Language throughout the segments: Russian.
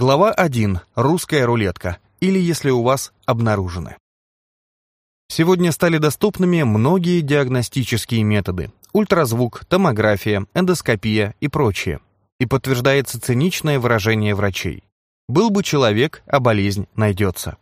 Глава 1. Русская рулетка. Или если у вас обнаружены. Сегодня стали доступными многие диагностические методы. Ультразвук, томография, эндоскопия и прочее. И подтверждается циничное выражение врачей. Был бы человек, а болезнь найдется.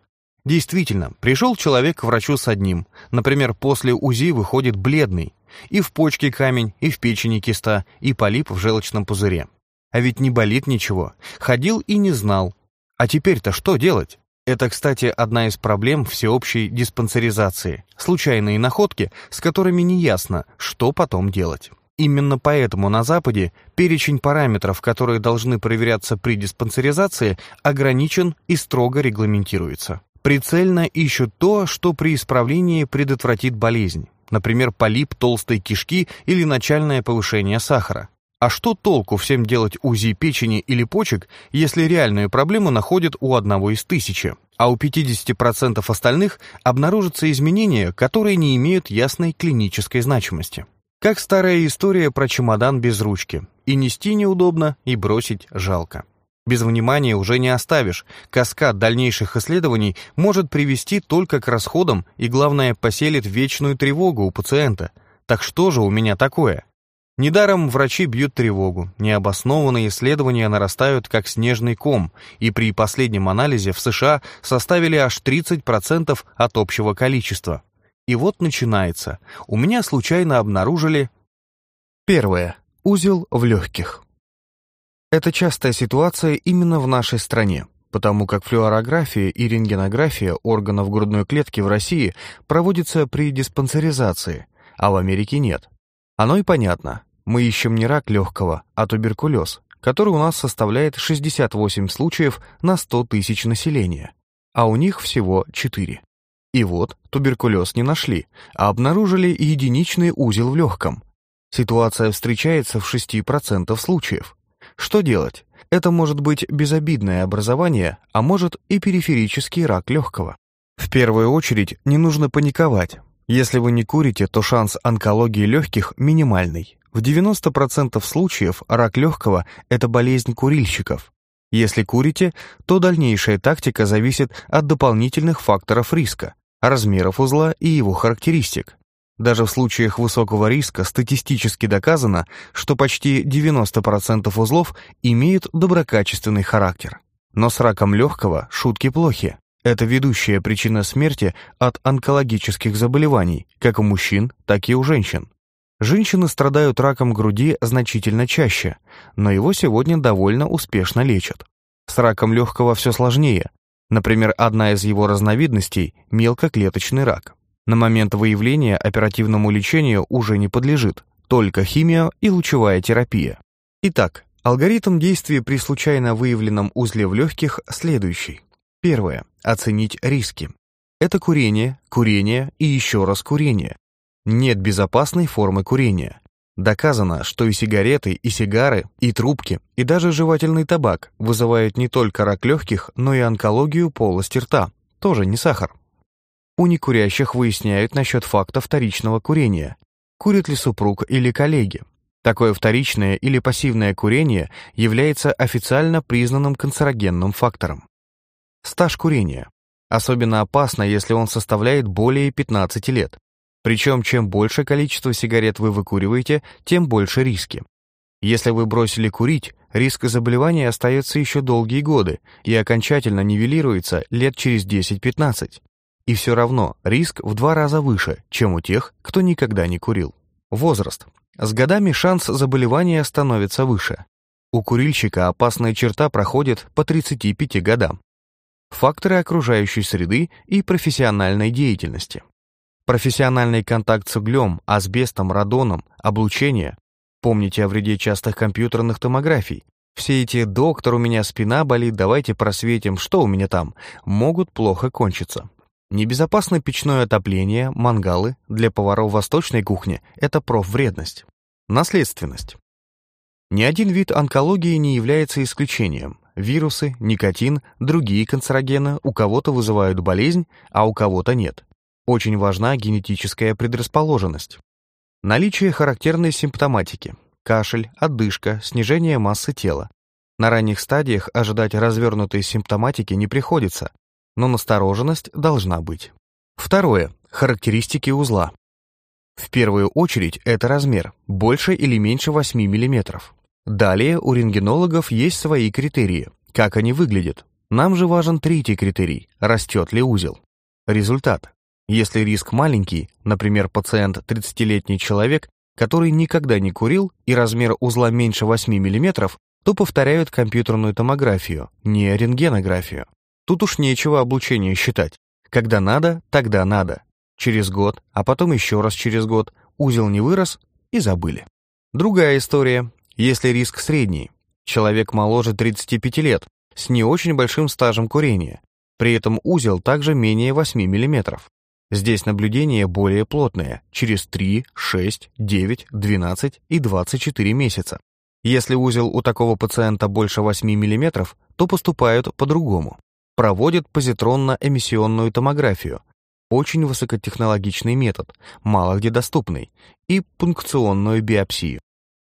Действительно, пришел человек к врачу с одним. Например, после УЗИ выходит бледный. И в почке камень, и в печени киста, и полип в желчном пузыре. А ведь не болит ничего. Ходил и не знал. А теперь-то что делать? Это, кстати, одна из проблем всеобщей диспансеризации. Случайные находки, с которыми не ясно, что потом делать. Именно поэтому на Западе перечень параметров, которые должны проверяться при диспансеризации, ограничен и строго регламентируется прицельно ищут то, что при исправлении предотвратит болезнь, например, полип толстой кишки или начальное повышение сахара. А что толку всем делать УЗИ печени или почек, если реальную проблему находят у одного из тысячи, а у 50% остальных обнаружатся изменения, которые не имеют ясной клинической значимости? Как старая история про чемодан без ручки. И нести неудобно, и бросить жалко. Без внимания уже не оставишь. Каскад дальнейших исследований может привести только к расходам и, главное, поселит вечную тревогу у пациента. Так что же у меня такое? Недаром врачи бьют тревогу. Необоснованные исследования нарастают как снежный ком, и при последнем анализе в США составили аж 30% от общего количества. И вот начинается. У меня случайно обнаружили... Первое. Узел в легких. Это частая ситуация именно в нашей стране, потому как флюорография и рентгенография органов грудной клетки в России проводится при диспансеризации, а в Америке нет. Оно и понятно. Мы ищем не рак легкого, а туберкулез, который у нас составляет 68 случаев на 100 тысяч населения, а у них всего 4. И вот туберкулез не нашли, а обнаружили единичный узел в легком. Ситуация встречается в 6% случаев. Что делать? Это может быть безобидное образование, а может и периферический рак легкого. В первую очередь не нужно паниковать. Если вы не курите, то шанс онкологии легких минимальный. В 90% случаев рак легкого – это болезнь курильщиков. Если курите, то дальнейшая тактика зависит от дополнительных факторов риска, размеров узла и его характеристик. Даже в случаях высокого риска статистически доказано, что почти 90% узлов имеют доброкачественный характер. Но с раком легкого шутки плохи. Это ведущая причина смерти от онкологических заболеваний, как у мужчин, так и у женщин. Женщины страдают раком груди значительно чаще, но его сегодня довольно успешно лечат. С раком легкого все сложнее. Например, одна из его разновидностей – мелкоклеточный рак. На момент выявления оперативному лечению уже не подлежит, только химия и лучевая терапия. Итак, алгоритм действия при случайно выявленном узле в легких следующий. Первое. Оценить риски. Это курение, курение и еще раз курение. Нет безопасной формы курения. Доказано, что и сигареты, и сигары, и трубки, и даже жевательный табак вызывают не только рак легких, но и онкологию полости рта. Тоже не сахар. У некурящих выясняют насчет факта вторичного курения. Курит ли супруг или коллеги. Такое вторичное или пассивное курение является официально признанным канцерогенным фактором. Стаж курения. Особенно опасно, если он составляет более 15 лет. Причем, чем больше количество сигарет вы выкуриваете, тем больше риски. Если вы бросили курить, риск заболевания остается еще долгие годы и окончательно нивелируется лет через 10-15. И все равно риск в два раза выше, чем у тех, кто никогда не курил. Возраст. С годами шанс заболевания становится выше. У курильщика опасная черта проходит по 35 годам. Факторы окружающей среды и профессиональной деятельности. Профессиональный контакт с углем, асбестом, радоном, облучение. Помните о вреде частых компьютерных томографий. Все эти «доктор, у меня спина болит, давайте просветим, что у меня там» могут плохо кончиться. Небезопасное печное отопление, мангалы для поваров восточной кухни – это профвредность. Наследственность. Ни один вид онкологии не является исключением. Вирусы, никотин, другие канцерогены у кого-то вызывают болезнь, а у кого-то нет. Очень важна генетическая предрасположенность. Наличие характерной симптоматики – кашель, одышка, снижение массы тела. На ранних стадиях ожидать развернутой симптоматики не приходится, но настороженность должна быть. Второе. Характеристики узла. В первую очередь это размер, больше или меньше 8 мм. Далее у рентгенологов есть свои критерии, как они выглядят. Нам же важен третий критерий – растет ли узел. Результат. Если риск маленький, например, пациент 30-летний человек, который никогда не курил и размер узла меньше 8 мм, то повторяют компьютерную томографию, не рентгенографию. Тут уж нечего облучение считать. Когда надо, тогда надо. Через год, а потом еще раз через год, узел не вырос и забыли. Другая история. Если риск средний, человек моложе 35 лет, с не очень большим стажем курения, при этом узел также менее 8 мм. Здесь наблюдение более плотное, через 3, 6, 9, 12 и 24 месяца. Если узел у такого пациента больше 8 мм, то поступают по-другому. Проводят позитронно-эмиссионную томографию, очень высокотехнологичный метод, мало где доступный, и пункционную биопсию.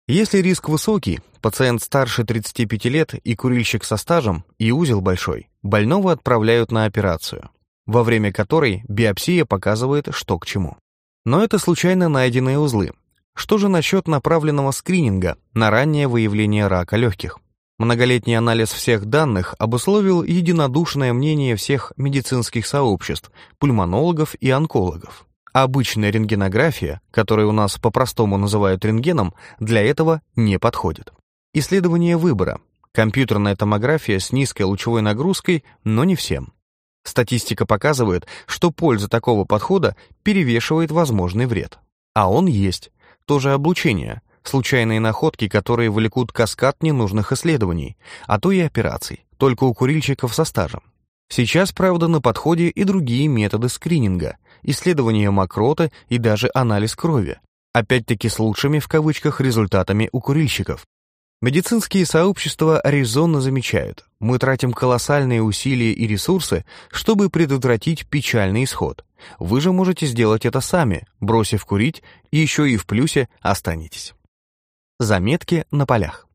Если риск высокий, пациент старше 35 лет и курильщик со стажем, и узел большой, больного отправляют на операцию, во время которой биопсия показывает, что к чему. Но это случайно найденные узлы. Что же насчет направленного скрининга на раннее выявление рака легких? Многолетний анализ всех данных обусловил единодушное мнение всех медицинских сообществ, пульмонологов и онкологов. Обычная рентгенография, которую у нас по-простому называют рентгеном, для этого не подходит. Исследование выбора. Компьютерная томография с низкой лучевой нагрузкой, но не всем. Статистика показывает, что польза такого подхода перевешивает возможный вред. А он есть. Тоже облучение, случайные находки, которые влекут каскад ненужных исследований, а то и операций, только у курильщиков со стажем. Сейчас, правда, на подходе и другие методы скрининга, исследование мокроты и даже анализ крови, опять-таки с лучшими в кавычках результатами у курильщиков. Медицинские сообщества резонно замечают, мы тратим колоссальные усилия и ресурсы, чтобы предотвратить печальный исход. Вы же можете сделать это сами, бросив курить, и еще и в плюсе останетесь. Заметки на полях.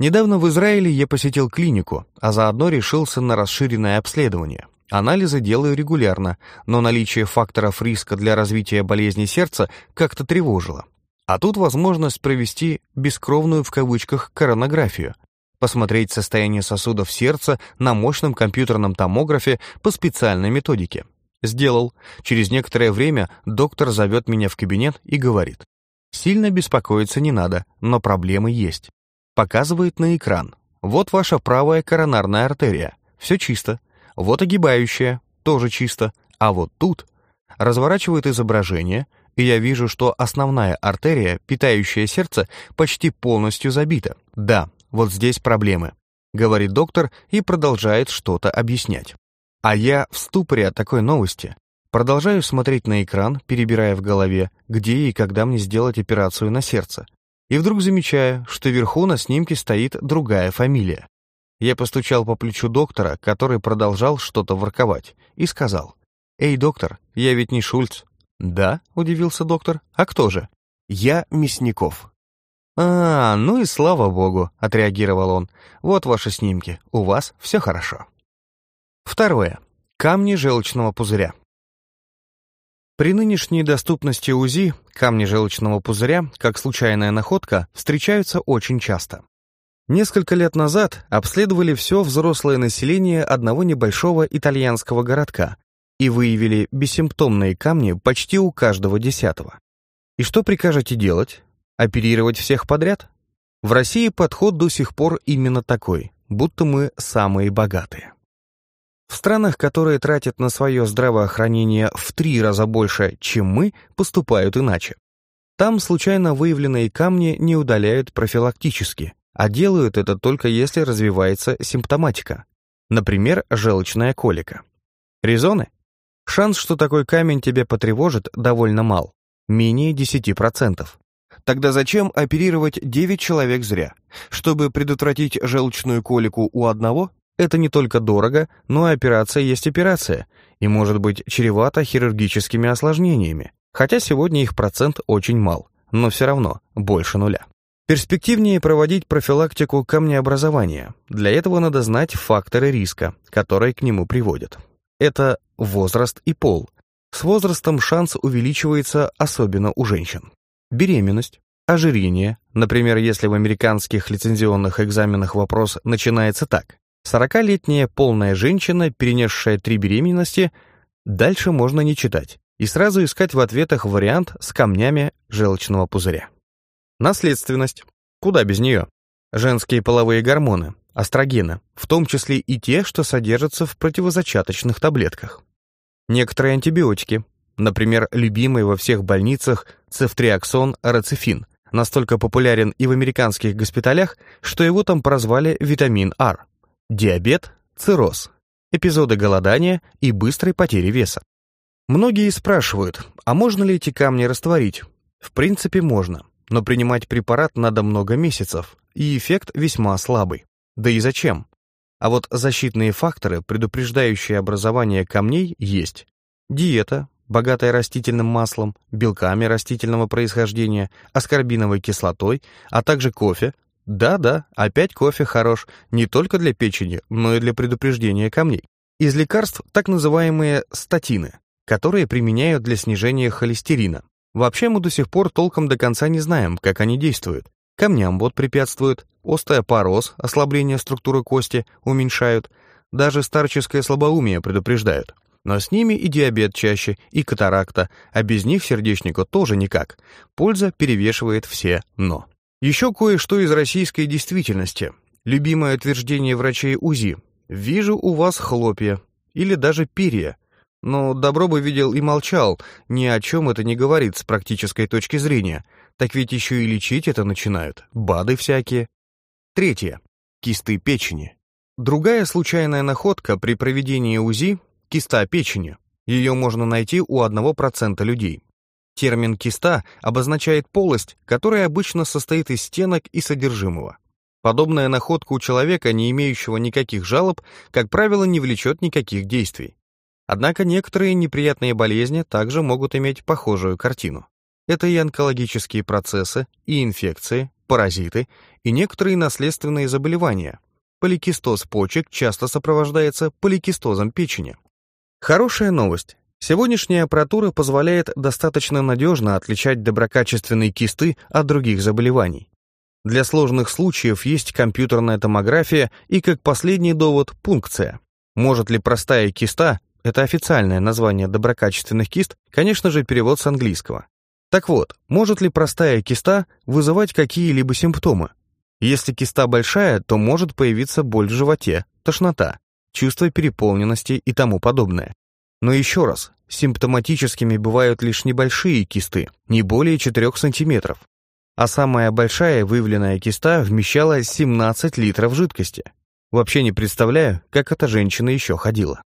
Недавно в Израиле я посетил клинику, а заодно решился на расширенное обследование. Анализы делаю регулярно, но наличие факторов риска для развития болезни сердца как-то тревожило. А тут возможность провести «бескровную» в кавычках коронографию, посмотреть состояние сосудов сердца на мощном компьютерном томографе по специальной методике. Сделал. Через некоторое время доктор зовет меня в кабинет и говорит, «Сильно беспокоиться не надо, но проблемы есть показывает на экран. Вот ваша правая коронарная артерия, все чисто. Вот огибающая, тоже чисто. А вот тут разворачивает изображение, и я вижу, что основная артерия, питающая сердце, почти полностью забита. Да, вот здесь проблемы, говорит доктор и продолжает что-то объяснять. А я в ступоре от такой новости. Продолжаю смотреть на экран, перебирая в голове, где и когда мне сделать операцию на сердце и вдруг замечаю, что вверху на снимке стоит другая фамилия. Я постучал по плечу доктора, который продолжал что-то ворковать, и сказал, «Эй, доктор, я ведь не Шульц». «Да», — удивился доктор, «а кто же?» «Я Мясников». «А, ну и слава богу», — отреагировал он. «Вот ваши снимки, у вас все хорошо». Второе. Камни желчного пузыря. При нынешней доступности УЗИ камни желчного пузыря, как случайная находка, встречаются очень часто. Несколько лет назад обследовали все взрослое население одного небольшого итальянского городка и выявили бессимптомные камни почти у каждого десятого. И что прикажете делать? Оперировать всех подряд? В России подход до сих пор именно такой, будто мы самые богатые. В странах, которые тратят на свое здравоохранение в три раза больше, чем мы, поступают иначе. Там случайно выявленные камни не удаляют профилактически, а делают это только если развивается симптоматика. Например, желчная колика. Резоны? Шанс, что такой камень тебя потревожит, довольно мал, менее 10%. Тогда зачем оперировать 9 человек зря? Чтобы предотвратить желчную колику у одного это не только дорого, но и операция есть операция, и может быть чревата хирургическими осложнениями, хотя сегодня их процент очень мал, но все равно больше нуля. Перспективнее проводить профилактику камнеобразования. Для этого надо знать факторы риска, которые к нему приводят. Это возраст и пол. С возрастом шанс увеличивается особенно у женщин. Беременность, ожирение, например, если в американских лицензионных экзаменах вопрос начинается так. 40-летняя полная женщина, перенесшая три беременности, дальше можно не читать и сразу искать в ответах вариант с камнями желчного пузыря. Наследственность. Куда без нее? Женские половые гормоны, астрогены, в том числе и те, что содержатся в противозачаточных таблетках. Некоторые антибиотики, например, любимый во всех больницах цефтриаксон рацифин, настолько популярен и в американских госпиталях, что его там прозвали витамин R. Диабет, цирроз, эпизоды голодания и быстрой потери веса. Многие спрашивают, а можно ли эти камни растворить? В принципе, можно но принимать препарат надо много месяцев, и эффект весьма слабый. Да и зачем? А вот защитные факторы, предупреждающие образование камней, есть. Диета, богатая растительным маслом, белками растительного происхождения, аскорбиновой кислотой, а также кофе. Да-да, опять кофе хорош не только для печени, но и для предупреждения камней. Из лекарств так называемые статины, которые применяют для снижения холестерина, Вообще мы до сих пор толком до конца не знаем, как они действуют. Камням вот препятствуют, остеопороз, ослабление структуры кости уменьшают, даже старческое слабоумие предупреждают. Но с ними и диабет чаще, и катаракта, а без них сердечнику тоже никак. Польза перевешивает все «но». Еще кое-что из российской действительности. Любимое утверждение врачей УЗИ. «Вижу у вас хлопья» или даже перья – но добро бы видел и молчал, ни о чем это не говорит с практической точки зрения. Так ведь еще и лечить это начинают, БАДы всякие. Третье. Кисты печени. Другая случайная находка при проведении УЗИ – киста печени. Ее можно найти у 1% людей. Термин «киста» обозначает полость, которая обычно состоит из стенок и содержимого. Подобная находка у человека, не имеющего никаких жалоб, как правило, не влечет никаких действий. Однако некоторые неприятные болезни также могут иметь похожую картину. Это и онкологические процессы, и инфекции, паразиты, и некоторые наследственные заболевания. Поликистоз почек часто сопровождается поликистозом печени. Хорошая новость. Сегодняшняя аппаратура позволяет достаточно надежно отличать доброкачественные кисты от других заболеваний. Для сложных случаев есть компьютерная томография и, как последний довод, пункция. Может ли простая киста это официальное название доброкачественных кист, конечно же, перевод с английского. Так вот, может ли простая киста вызывать какие-либо симптомы? Если киста большая, то может появиться боль в животе, тошнота, чувство переполненности и тому подобное. Но еще раз, симптоматическими бывают лишь небольшие кисты, не более 4 см. А самая большая выявленная киста вмещала 17 литров жидкости. Вообще не представляю, как эта женщина еще ходила.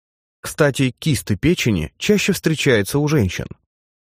Кстати, кисты печени чаще встречаются у женщин.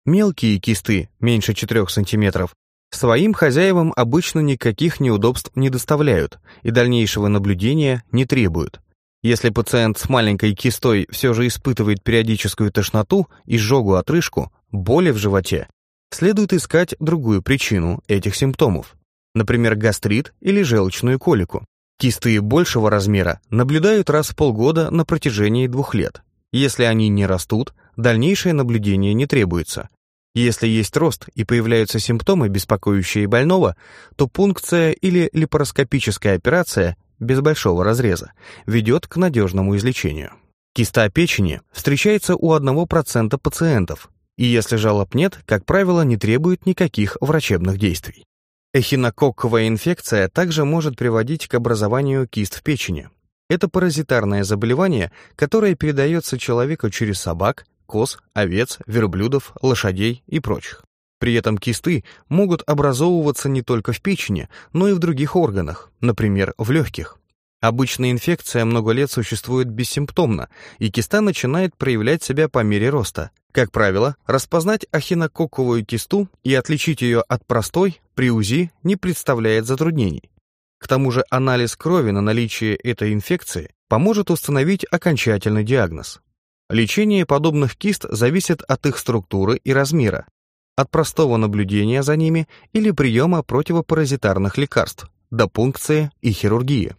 Мелкие кисты, меньше 4 см, своим хозяевам обычно никаких неудобств не доставляют и дальнейшего наблюдения не требуют. Если пациент с маленькой кистой все же испытывает периодическую тошноту, изжогу отрыжку, боли в животе, следует искать другую причину этих симптомов, например, гастрит или желчную колику. Кисты большего размера наблюдают раз в полгода на протяжении двух лет. Если они не растут, дальнейшее наблюдение не требуется. Если есть рост и появляются симптомы, беспокоящие больного, то пункция или липароскопическая операция без большого разреза ведет к надежному излечению. Киста печени встречается у 1% пациентов, и если жалоб нет, как правило, не требует никаких врачебных действий. Эхинококковая инфекция также может приводить к образованию кист в печени, это паразитарное заболевание, которое передается человеку через собак, коз, овец, верблюдов, лошадей и прочих. При этом кисты могут образовываться не только в печени, но и в других органах, например, в легких. Обычная инфекция много лет существует бессимптомно, и киста начинает проявлять себя по мере роста. Как правило, распознать ахинококковую кисту и отличить ее от простой при УЗИ не представляет затруднений. К тому же анализ крови на наличие этой инфекции поможет установить окончательный диагноз. Лечение подобных кист зависит от их структуры и размера. от простого наблюдения за ними или приема противопаразитарных лекарств до пункции и хирургии.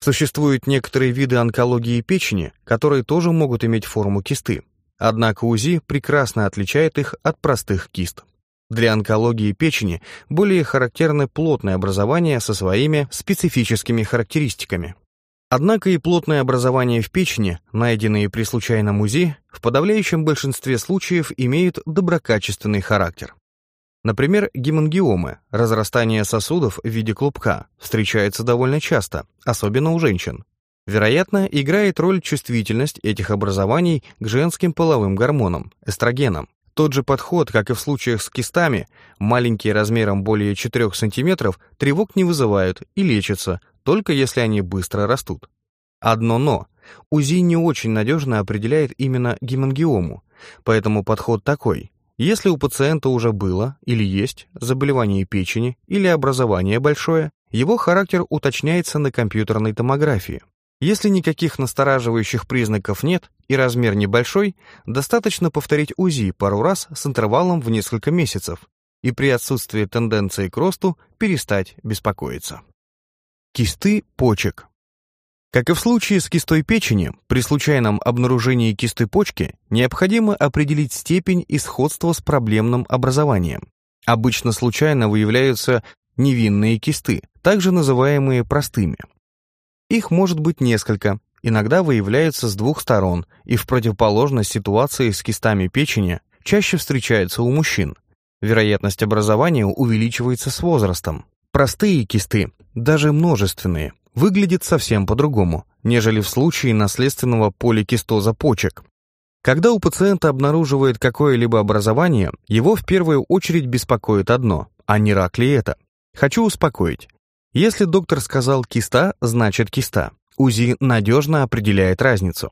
Существуют некоторые виды онкологии печени, которые тоже могут иметь форму кисты, однако УЗИ прекрасно отличает их от простых кист. Для онкологии печени более характерны плотные образования со своими специфическими характеристиками. Однако и плотные образования в печени, найденные при случайном УЗИ, в подавляющем большинстве случаев имеют доброкачественный характер. Например, гемангиомы, разрастание сосудов в виде клубка, встречается довольно часто, особенно у женщин. Вероятно, играет роль чувствительность этих образований к женским половым гормонам, эстрогенам. Тот же подход, как и в случаях с кистами, маленькие размером более 4 см, тревог не вызывают и лечатся, только если они быстро растут. Одно «но». УЗИ не очень надежно определяет именно гемангиому, поэтому подход такой. Если у пациента уже было или есть заболевание печени или образование большое, его характер уточняется на компьютерной томографии. Если никаких настораживающих признаков нет и размер небольшой, достаточно повторить УЗИ пару раз с интервалом в несколько месяцев и при отсутствии тенденции к росту перестать беспокоиться. Кисты почек. Как и в случае с кистой печени, при случайном обнаружении кисты почки необходимо определить степень и сходство с проблемным образованием. Обычно случайно выявляются невинные кисты, также называемые простыми. Их может быть несколько, иногда выявляются с двух сторон и в противоположность ситуации с кистами печени чаще встречаются у мужчин. Вероятность образования увеличивается с возрастом. Простые кисты, даже множественные, выглядит совсем по-другому, нежели в случае наследственного поликистоза почек. Когда у пациента обнаруживает какое-либо образование, его в первую очередь беспокоит одно, а не рак ли это. Хочу успокоить. Если доктор сказал «киста», значит «киста». УЗИ надежно определяет разницу.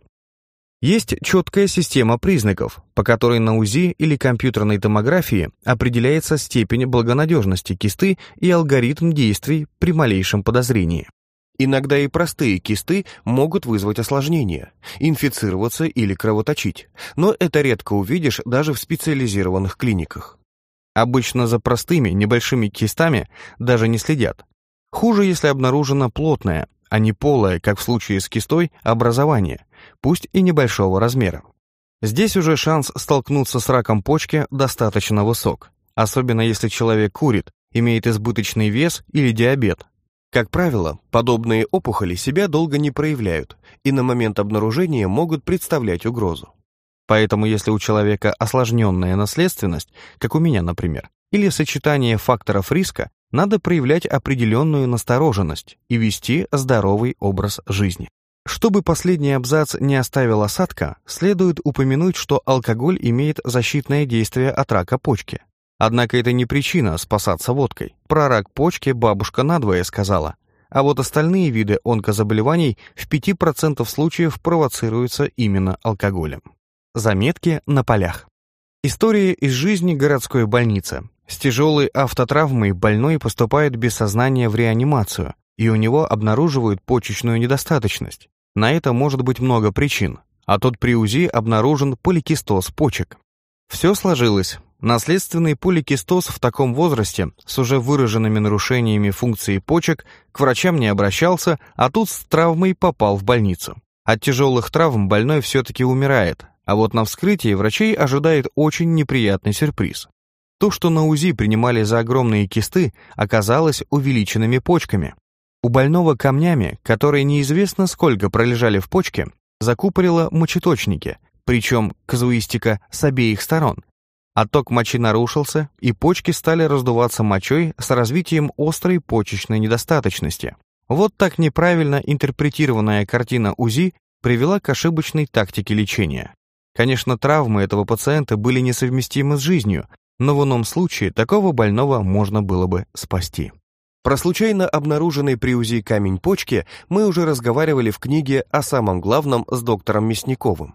Есть четкая система признаков, по которой на УЗИ или компьютерной томографии определяется степень благонадежности кисты и алгоритм действий при малейшем подозрении. Иногда и простые кисты могут вызвать осложнения, инфицироваться или кровоточить, но это редко увидишь даже в специализированных клиниках. Обычно за простыми небольшими кистами даже не следят. Хуже, если обнаружено плотное, а не полое, как в случае с кистой, образование, пусть и небольшого размера. Здесь уже шанс столкнуться с раком почки достаточно высок, особенно если человек курит, имеет избыточный вес или диабет, как правило, подобные опухоли себя долго не проявляют и на момент обнаружения могут представлять угрозу. Поэтому если у человека осложненная наследственность, как у меня, например, или сочетание факторов риска, надо проявлять определенную настороженность и вести здоровый образ жизни. Чтобы последний абзац не оставил осадка, следует упомянуть, что алкоголь имеет защитное действие от рака почки. Однако это не причина спасаться водкой. Про рак почки бабушка надвое сказала. А вот остальные виды онкозаболеваний в 5% случаев провоцируются именно алкоголем. Заметки на полях. История из жизни городской больницы. С тяжелой автотравмой больной поступает без сознания в реанимацию, и у него обнаруживают почечную недостаточность. На это может быть много причин, а тут при УЗИ обнаружен поликистоз почек. Все сложилось. Наследственный поликистоз в таком возрасте с уже выраженными нарушениями функции почек к врачам не обращался, а тут с травмой попал в больницу. От тяжелых травм больной все-таки умирает, а вот на вскрытии врачей ожидает очень неприятный сюрприз. То, что на УЗИ принимали за огромные кисты, оказалось увеличенными почками. У больного камнями, которые неизвестно сколько пролежали в почке, закупорило мочеточники, причем казуистика с обеих сторон – Отток мочи нарушился, и почки стали раздуваться мочой с развитием острой почечной недостаточности. Вот так неправильно интерпретированная картина УЗИ привела к ошибочной тактике лечения. Конечно, травмы этого пациента были несовместимы с жизнью, но в ином случае такого больного можно было бы спасти. Про случайно обнаруженный при УЗИ камень почки мы уже разговаривали в книге о самом главном с доктором Мясниковым.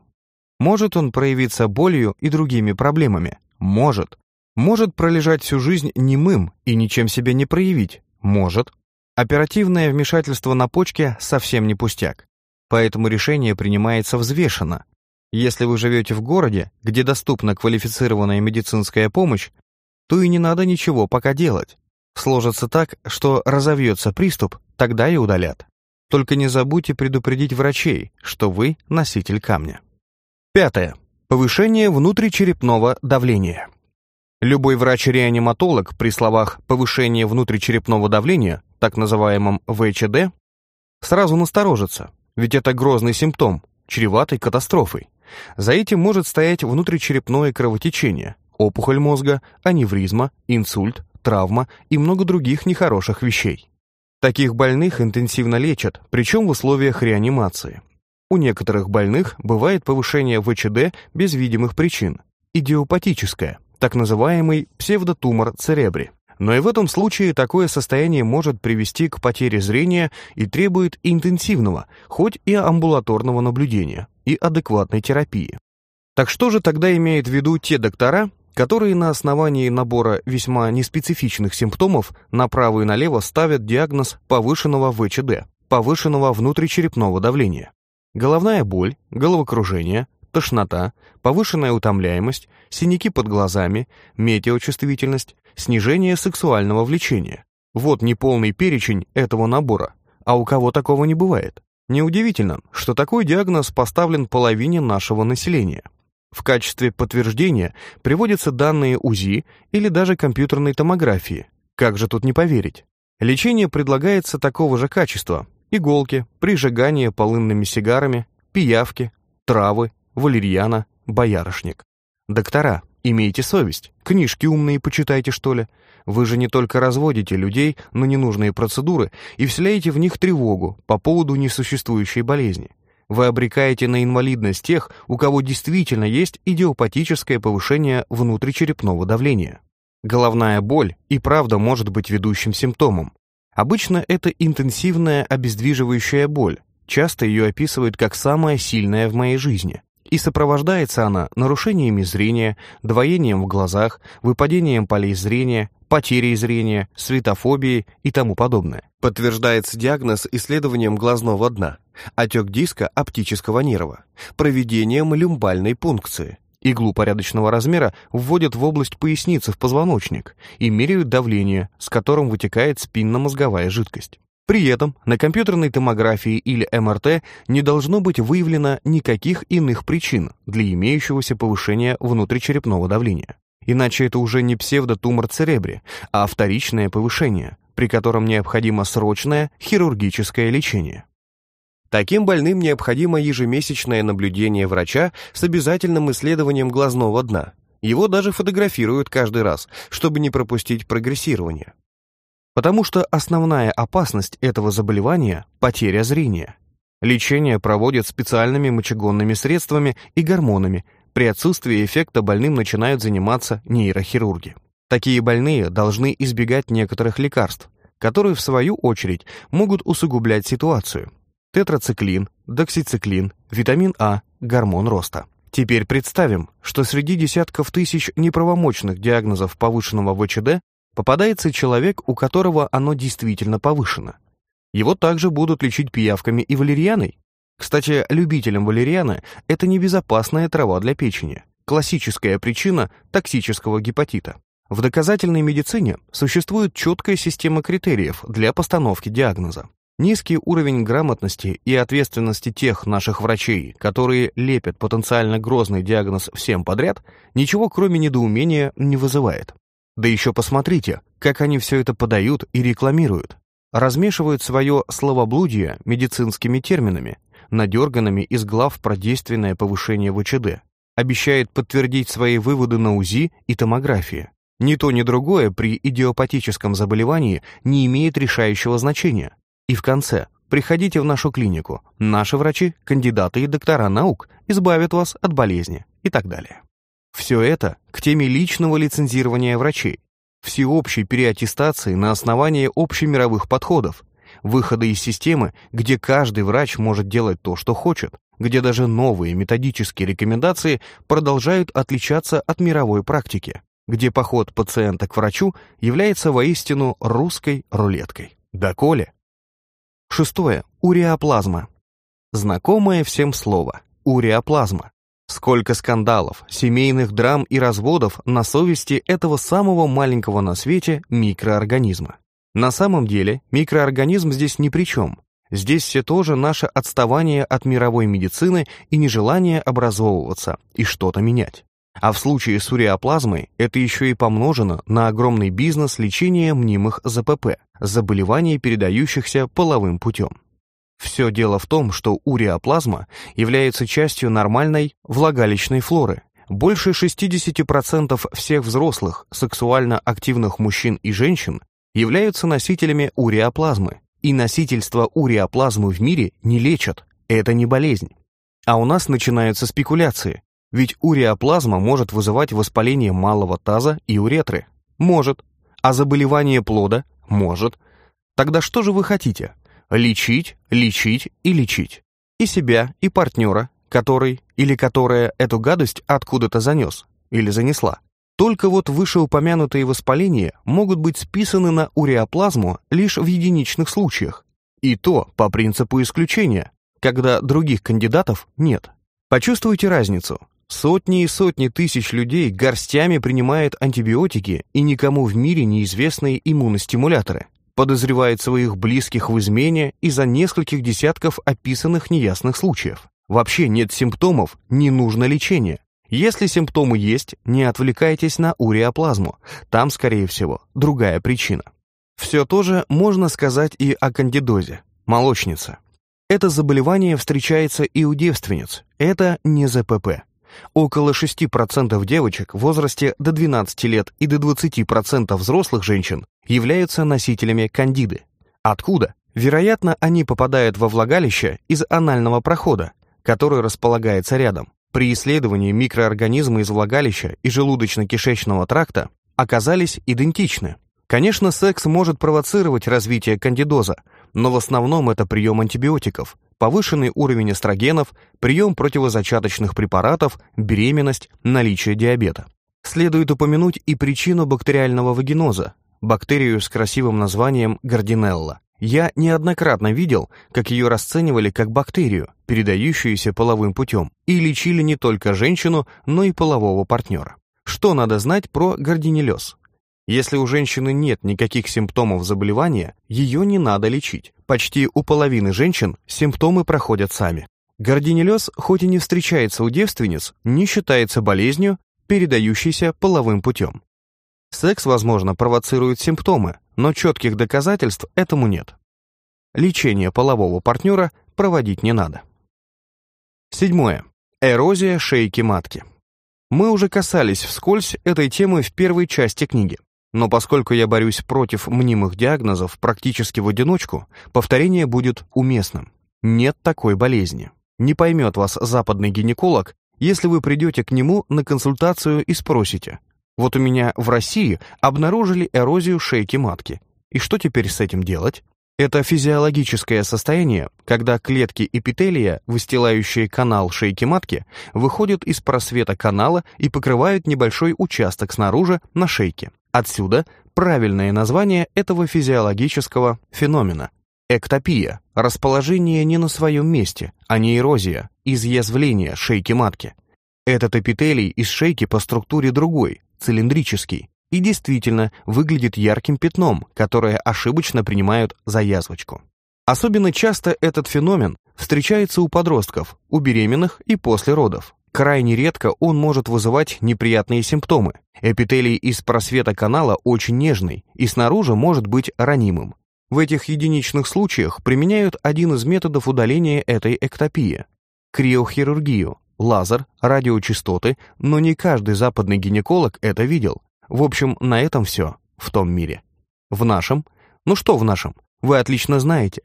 Может он проявиться болью и другими проблемами, может. Может пролежать всю жизнь немым и ничем себе не проявить. Может. Оперативное вмешательство на почке совсем не пустяк. Поэтому решение принимается взвешенно. Если вы живете в городе, где доступна квалифицированная медицинская помощь, то и не надо ничего пока делать. Сложится так, что разовьется приступ, тогда и удалят. Только не забудьте предупредить врачей, что вы носитель камня. Пятое. Повышение внутричерепного давления. Любой врач-реаниматолог при словах «повышение внутричерепного давления», так называемом ВЧД, сразу насторожится, ведь это грозный симптом, чреватый катастрофой. За этим может стоять внутричерепное кровотечение, опухоль мозга, аневризма, инсульт, травма и много других нехороших вещей. Таких больных интенсивно лечат, причем в условиях реанимации. У некоторых больных бывает повышение ВЧД без видимых причин, идиопатическое, так называемый псевдотумор церебри. Но и в этом случае такое состояние может привести к потере зрения и требует интенсивного, хоть и амбулаторного наблюдения и адекватной терапии. Так что же тогда имеют в виду те доктора, которые на основании набора весьма неспецифичных симптомов направо и налево ставят диагноз повышенного ВЧД, повышенного внутричерепного давления. Головная боль, головокружение, тошнота, повышенная утомляемость, синяки под глазами, метеочувствительность, снижение сексуального влечения. Вот неполный перечень этого набора, а у кого такого не бывает. Неудивительно, что такой диагноз поставлен половине нашего населения. В качестве подтверждения приводятся данные УЗИ или даже компьютерной томографии. Как же тут не поверить? Лечение предлагается такого же качества. Иголки, прижигание полынными сигарами, пиявки, травы, валерьяна, боярышник. Доктора, имейте совесть, книжки умные почитайте, что ли. Вы же не только разводите людей на ненужные процедуры и вселяете в них тревогу по поводу несуществующей болезни. Вы обрекаете на инвалидность тех, у кого действительно есть идиопатическое повышение внутричерепного давления. Головная боль и правда может быть ведущим симптомом. Обычно это интенсивная обездвиживающая боль, часто ее описывают как самая сильная в моей жизни. И сопровождается она нарушениями зрения, двоением в глазах, выпадением полей зрения, потерей зрения, светофобией и тому подобное. Подтверждается диагноз исследованием глазного дна, отек диска оптического нерва, проведением люмбальной пункции. Иглу порядочного размера вводят в область поясницы в позвоночник и меряют давление, с которым вытекает спинномозговая жидкость. При этом на компьютерной томографии или МРТ не должно быть выявлено никаких иных причин для имеющегося повышения внутричерепного давления. Иначе это уже не псевдотумор церебри, а вторичное повышение, при котором необходимо срочное хирургическое лечение. Таким больным необходимо ежемесячное наблюдение врача с обязательным исследованием глазного дна. Его даже фотографируют каждый раз, чтобы не пропустить прогрессирование. Потому что основная опасность этого заболевания – потеря зрения. Лечение проводят специальными мочегонными средствами и гормонами, при отсутствии эффекта больным начинают заниматься нейрохирурги. Такие больные должны избегать некоторых лекарств, которые, в свою очередь, могут усугублять ситуацию. Тетрациклин, доксициклин, витамин А, гормон роста. Теперь представим, что среди десятков тысяч неправомочных диагнозов повышенного ВЧД попадается человек, у которого оно действительно повышено. Его также будут лечить пиявками и валерьяной, кстати, любителям валерианы это небезопасная трава для печени, классическая причина токсического гепатита. В доказательной медицине существует четкая система критериев для постановки диагноза. Низкий уровень грамотности и ответственности тех наших врачей, которые лепят потенциально грозный диагноз всем подряд, ничего кроме недоумения не вызывает. Да еще посмотрите, как они все это подают и рекламируют. Размешивают свое словоблудие медицинскими терминами, надерганными из глав про действенное повышение ВЧД. Обещает подтвердить свои выводы на УЗИ и томографии. Ни то, ни другое при идиопатическом заболевании не имеет решающего значения. И в конце, приходите в нашу клинику. Наши врачи, кандидаты и доктора наук избавят вас от болезни и так далее. Все это к теме личного лицензирования врачей, всеобщей переаттестации на основании общемировых подходов, выхода из системы, где каждый врач может делать то, что хочет, где даже новые методические рекомендации продолжают отличаться от мировой практики, где поход пациента к врачу является воистину русской рулеткой. Доколе? Шестое. Уреоплазма. Знакомое всем слово. Уреоплазма. Сколько скандалов, семейных драм и разводов на совести этого самого маленького на свете микроорганизма. На самом деле микроорганизм здесь ни при чем. Здесь все тоже наше отставание от мировой медицины и нежелание образовываться и что-то менять. А в случае с уреоплазмой это еще и помножено на огромный бизнес лечения мнимых ЗПП, заболеваний, передающихся половым путем. Все дело в том, что уреоплазма является частью нормальной влагалищной флоры. Больше 60% всех взрослых сексуально активных мужчин и женщин являются носителями уреоплазмы, и носительство уреоплазмы в мире не лечат, это не болезнь. А у нас начинаются спекуляции, ведь уреоплазма может вызывать воспаление малого таза и уретры. Может. А заболевание плода? Может. Тогда что же вы хотите? Лечить, лечить и лечить. И себя, и партнера, который или которая эту гадость откуда-то занес или занесла. Только вот вышеупомянутые воспаления могут быть списаны на уреоплазму лишь в единичных случаях. И то по принципу исключения, когда других кандидатов нет. Почувствуйте разницу. Сотни и сотни тысяч людей горстями принимают антибиотики и никому в мире неизвестные иммуностимуляторы подозревает своих близких в измене из-за нескольких десятков описанных неясных случаев. Вообще нет симптомов, не нужно лечение. Если симптомы есть, не отвлекайтесь на уреоплазму, там, скорее всего, другая причина. Все то же можно сказать и о кандидозе, молочнице. Это заболевание встречается и у девственниц, это не ЗПП. Около 6% девочек в возрасте до 12 лет и до 20% взрослых женщин являются носителями кандиды. Откуда? Вероятно, они попадают во влагалище из анального прохода, который располагается рядом. При исследовании микроорганизмы из влагалища и желудочно-кишечного тракта оказались идентичны. Конечно, секс может провоцировать развитие кандидоза, но в основном это прием антибиотиков, повышенный уровень эстрогенов, прием противозачаточных препаратов, беременность, наличие диабета. Следует упомянуть и причину бактериального вагиноза, бактерию с красивым названием гардинелла. Я неоднократно видел, как ее расценивали как бактерию, передающуюся половым путем, и лечили не только женщину, но и полового партнера. Что надо знать про гардинеллез? Если у женщины нет никаких симптомов заболевания, ее не надо лечить. Почти у половины женщин симптомы проходят сами. Гординелез, хоть и не встречается у девственниц, не считается болезнью, передающейся половым путем. Секс, возможно, провоцирует симптомы, но четких доказательств этому нет. Лечение полового партнера проводить не надо. Седьмое. Эрозия шейки матки. Мы уже касались вскользь этой темы в первой части книги. Но поскольку я борюсь против мнимых диагнозов практически в одиночку, повторение будет уместным. Нет такой болезни. Не поймет вас западный гинеколог, если вы придете к нему на консультацию и спросите. Вот у меня в России обнаружили эрозию шейки матки. И что теперь с этим делать? Это физиологическое состояние, когда клетки эпителия, выстилающие канал шейки матки, выходят из просвета канала и покрывают небольшой участок снаружи на шейке. Отсюда правильное название этого физиологического феномена. Эктопия – расположение не на своем месте, а не эрозия, изъязвление шейки матки. Этот эпителий из шейки по структуре другой, цилиндрический, и действительно выглядит ярким пятном, которое ошибочно принимают за язвочку. Особенно часто этот феномен встречается у подростков, у беременных и после родов. Крайне редко он может вызывать неприятные симптомы. Эпителий из просвета канала очень нежный и снаружи может быть ранимым. В этих единичных случаях применяют один из методов удаления этой эктопии – криохирургию, лазер, радиочастоты, но не каждый западный гинеколог это видел. В общем, на этом все в том мире. В нашем? Ну что в нашем? Вы отлично знаете.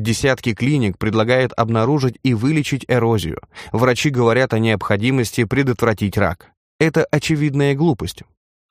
Десятки клиник предлагают обнаружить и вылечить эрозию. Врачи говорят о необходимости предотвратить рак. Это очевидная глупость.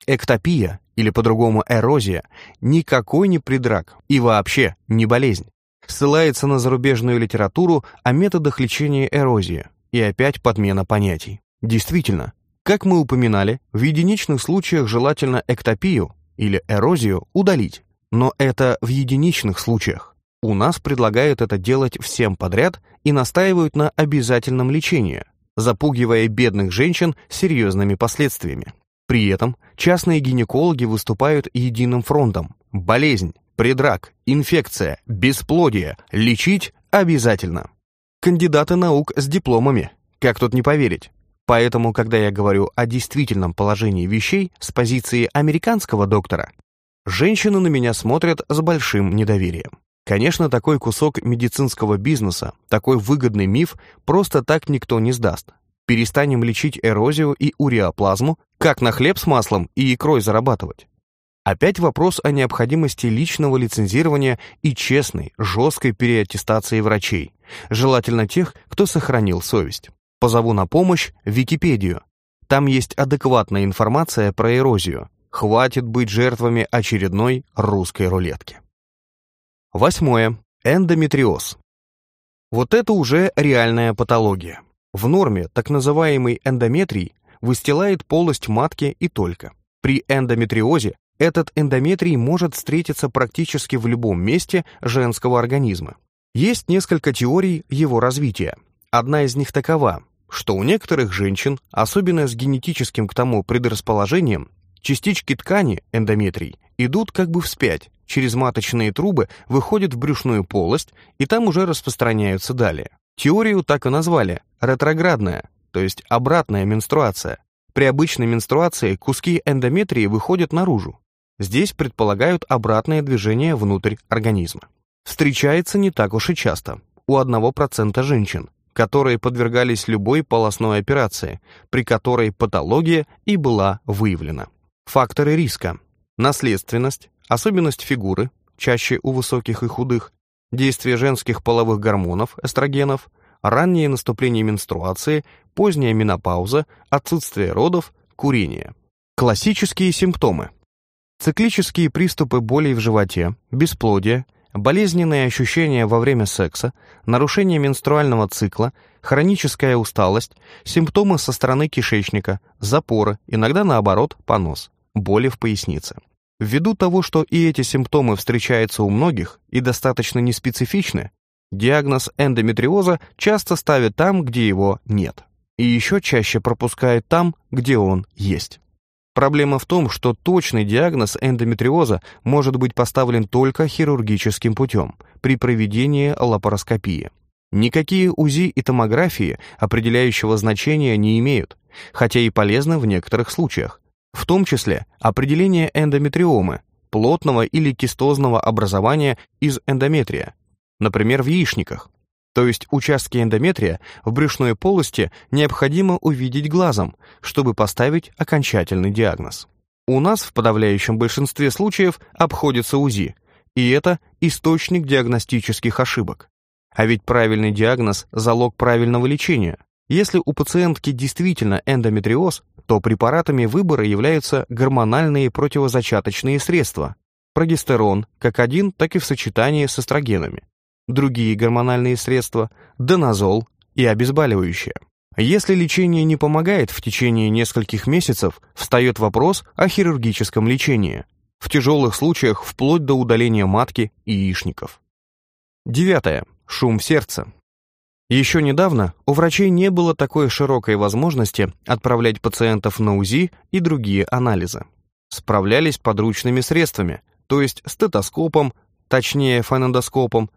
Эктопия, или по-другому эрозия, никакой не предрак и вообще не болезнь. Ссылается на зарубежную литературу о методах лечения эрозии. И опять подмена понятий. Действительно, как мы упоминали, в единичных случаях желательно эктопию или эрозию удалить. Но это в единичных случаях. У нас предлагают это делать всем подряд и настаивают на обязательном лечении. запугивая бедных женщин серьезными последствиями. При этом частные гинекологи выступают единым фронтом. Болезнь, предрак, инфекция, бесплодие, лечить обязательно. Кандидаты наук с дипломами, как тут не поверить? Поэтому, когда я говорю о действительном положении вещей с позиции американского доктора, женщины на меня смотрят с большим недоверием. Конечно, такой кусок медицинского бизнеса, такой выгодный миф просто так никто не сдаст. Перестанем лечить эрозию и уреоплазму, как на хлеб с маслом и икрой зарабатывать. Опять вопрос о необходимости личного лицензирования и честной, жесткой переаттестации врачей, желательно тех, кто сохранил совесть. Позову на помощь Википедию. Там есть адекватная информация про эрозию. Хватит быть жертвами очередной русской рулетки. Восьмое. Эндометриоз. Вот это уже реальная патология. В норме так называемый эндометрий выстилает полость матки и только. При эндометриозе этот эндометрий может встретиться практически в любом месте женского организма. Есть несколько теорий его развития. Одна из них такова что у некоторых женщин, особенно с генетическим к тому предрасположением, частички ткани, эндометрий, идут как бы вспять, через маточные трубы выходят в брюшную полость и там уже распространяются далее. Теорию так и назвали – ретроградная, то есть обратная менструация. При обычной менструации куски эндометрии выходят наружу. Здесь предполагают обратное движение внутрь организма. Встречается не так уж и часто, у 1% женщин, которые подвергались любой полостной операции, при которой патология и была выявлена. Факторы риска. Наследственность, особенность фигуры, чаще у высоких и худых, действие женских половых гормонов, эстрогенов, раннее наступление менструации, поздняя менопауза, отсутствие родов, курение. Классические симптомы. Циклические приступы болей в животе, бесплодие, болезненные ощущения во время секса, нарушение менструального цикла, хроническая усталость, симптомы со стороны кишечника, запоры, иногда наоборот, понос, боли в пояснице. Ввиду того, что и эти симптомы встречаются у многих и достаточно неспецифичны, диагноз эндометриоза часто ставят там, где его нет, и еще чаще пропускают там, где он есть. Проблема в том, что точный диагноз эндометриоза может быть поставлен только хирургическим путем при проведении лапароскопии. Никакие УЗИ и томографии определяющего значения не имеют, хотя и полезны в некоторых случаях, в том числе определение эндометриомы, плотного или кистозного образования из эндометрия, например, в яичниках. То есть участки эндометрия в брюшной полости необходимо увидеть глазом, чтобы поставить окончательный диагноз. У нас в подавляющем большинстве случаев обходится УЗИ, и это источник диагностических ошибок. А ведь правильный диагноз – залог правильного лечения. Если у пациентки действительно эндометриоз, то препаратами выбора являются гормональные противозачаточные средства – прогестерон, как один, так и в сочетании с эстрогенами другие гормональные средства, доназол и обезболивающее. Если лечение не помогает в течение нескольких месяцев, встает вопрос о хирургическом лечении, в тяжелых случаях вплоть до удаления матки и яичников. Девятое. Шум в сердце. Еще недавно у врачей не было такой широкой возможности отправлять пациентов на УЗИ и другие анализы. Справлялись подручными средствами, то есть стетоскопом, точнее фонендоскопом,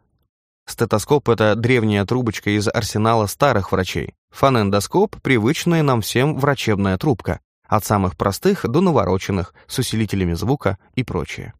Стетоскоп — это древняя трубочка из арсенала старых врачей. Фонендоскоп — привычная нам всем врачебная трубка, от самых простых до навороченных, с усилителями звука и прочее.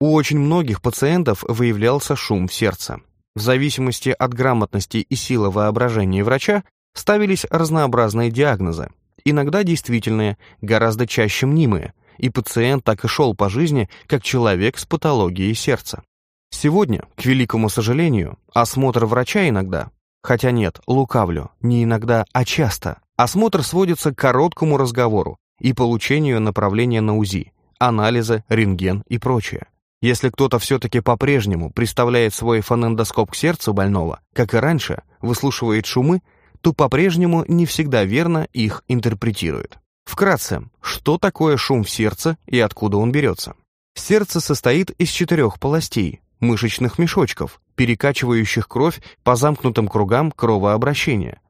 У очень многих пациентов выявлялся шум в сердце. В зависимости от грамотности и силы воображения врача ставились разнообразные диагнозы, иногда действительные, гораздо чаще мнимые, и пациент так и шел по жизни, как человек с патологией сердца. Сегодня, к великому сожалению, осмотр врача иногда, хотя нет, лукавлю, не иногда, а часто, осмотр сводится к короткому разговору и получению направления на УЗИ, анализы, рентген и прочее. Если кто-то все-таки по-прежнему приставляет свой фонендоскоп к сердцу больного, как и раньше, выслушивает шумы, то по-прежнему не всегда верно их интерпретирует. Вкратце, что такое шум в сердце и откуда он берется? Сердце состоит из четырех полостей, мышечных мешочков, перекачивающих кровь по замкнутым кругам кровообращения.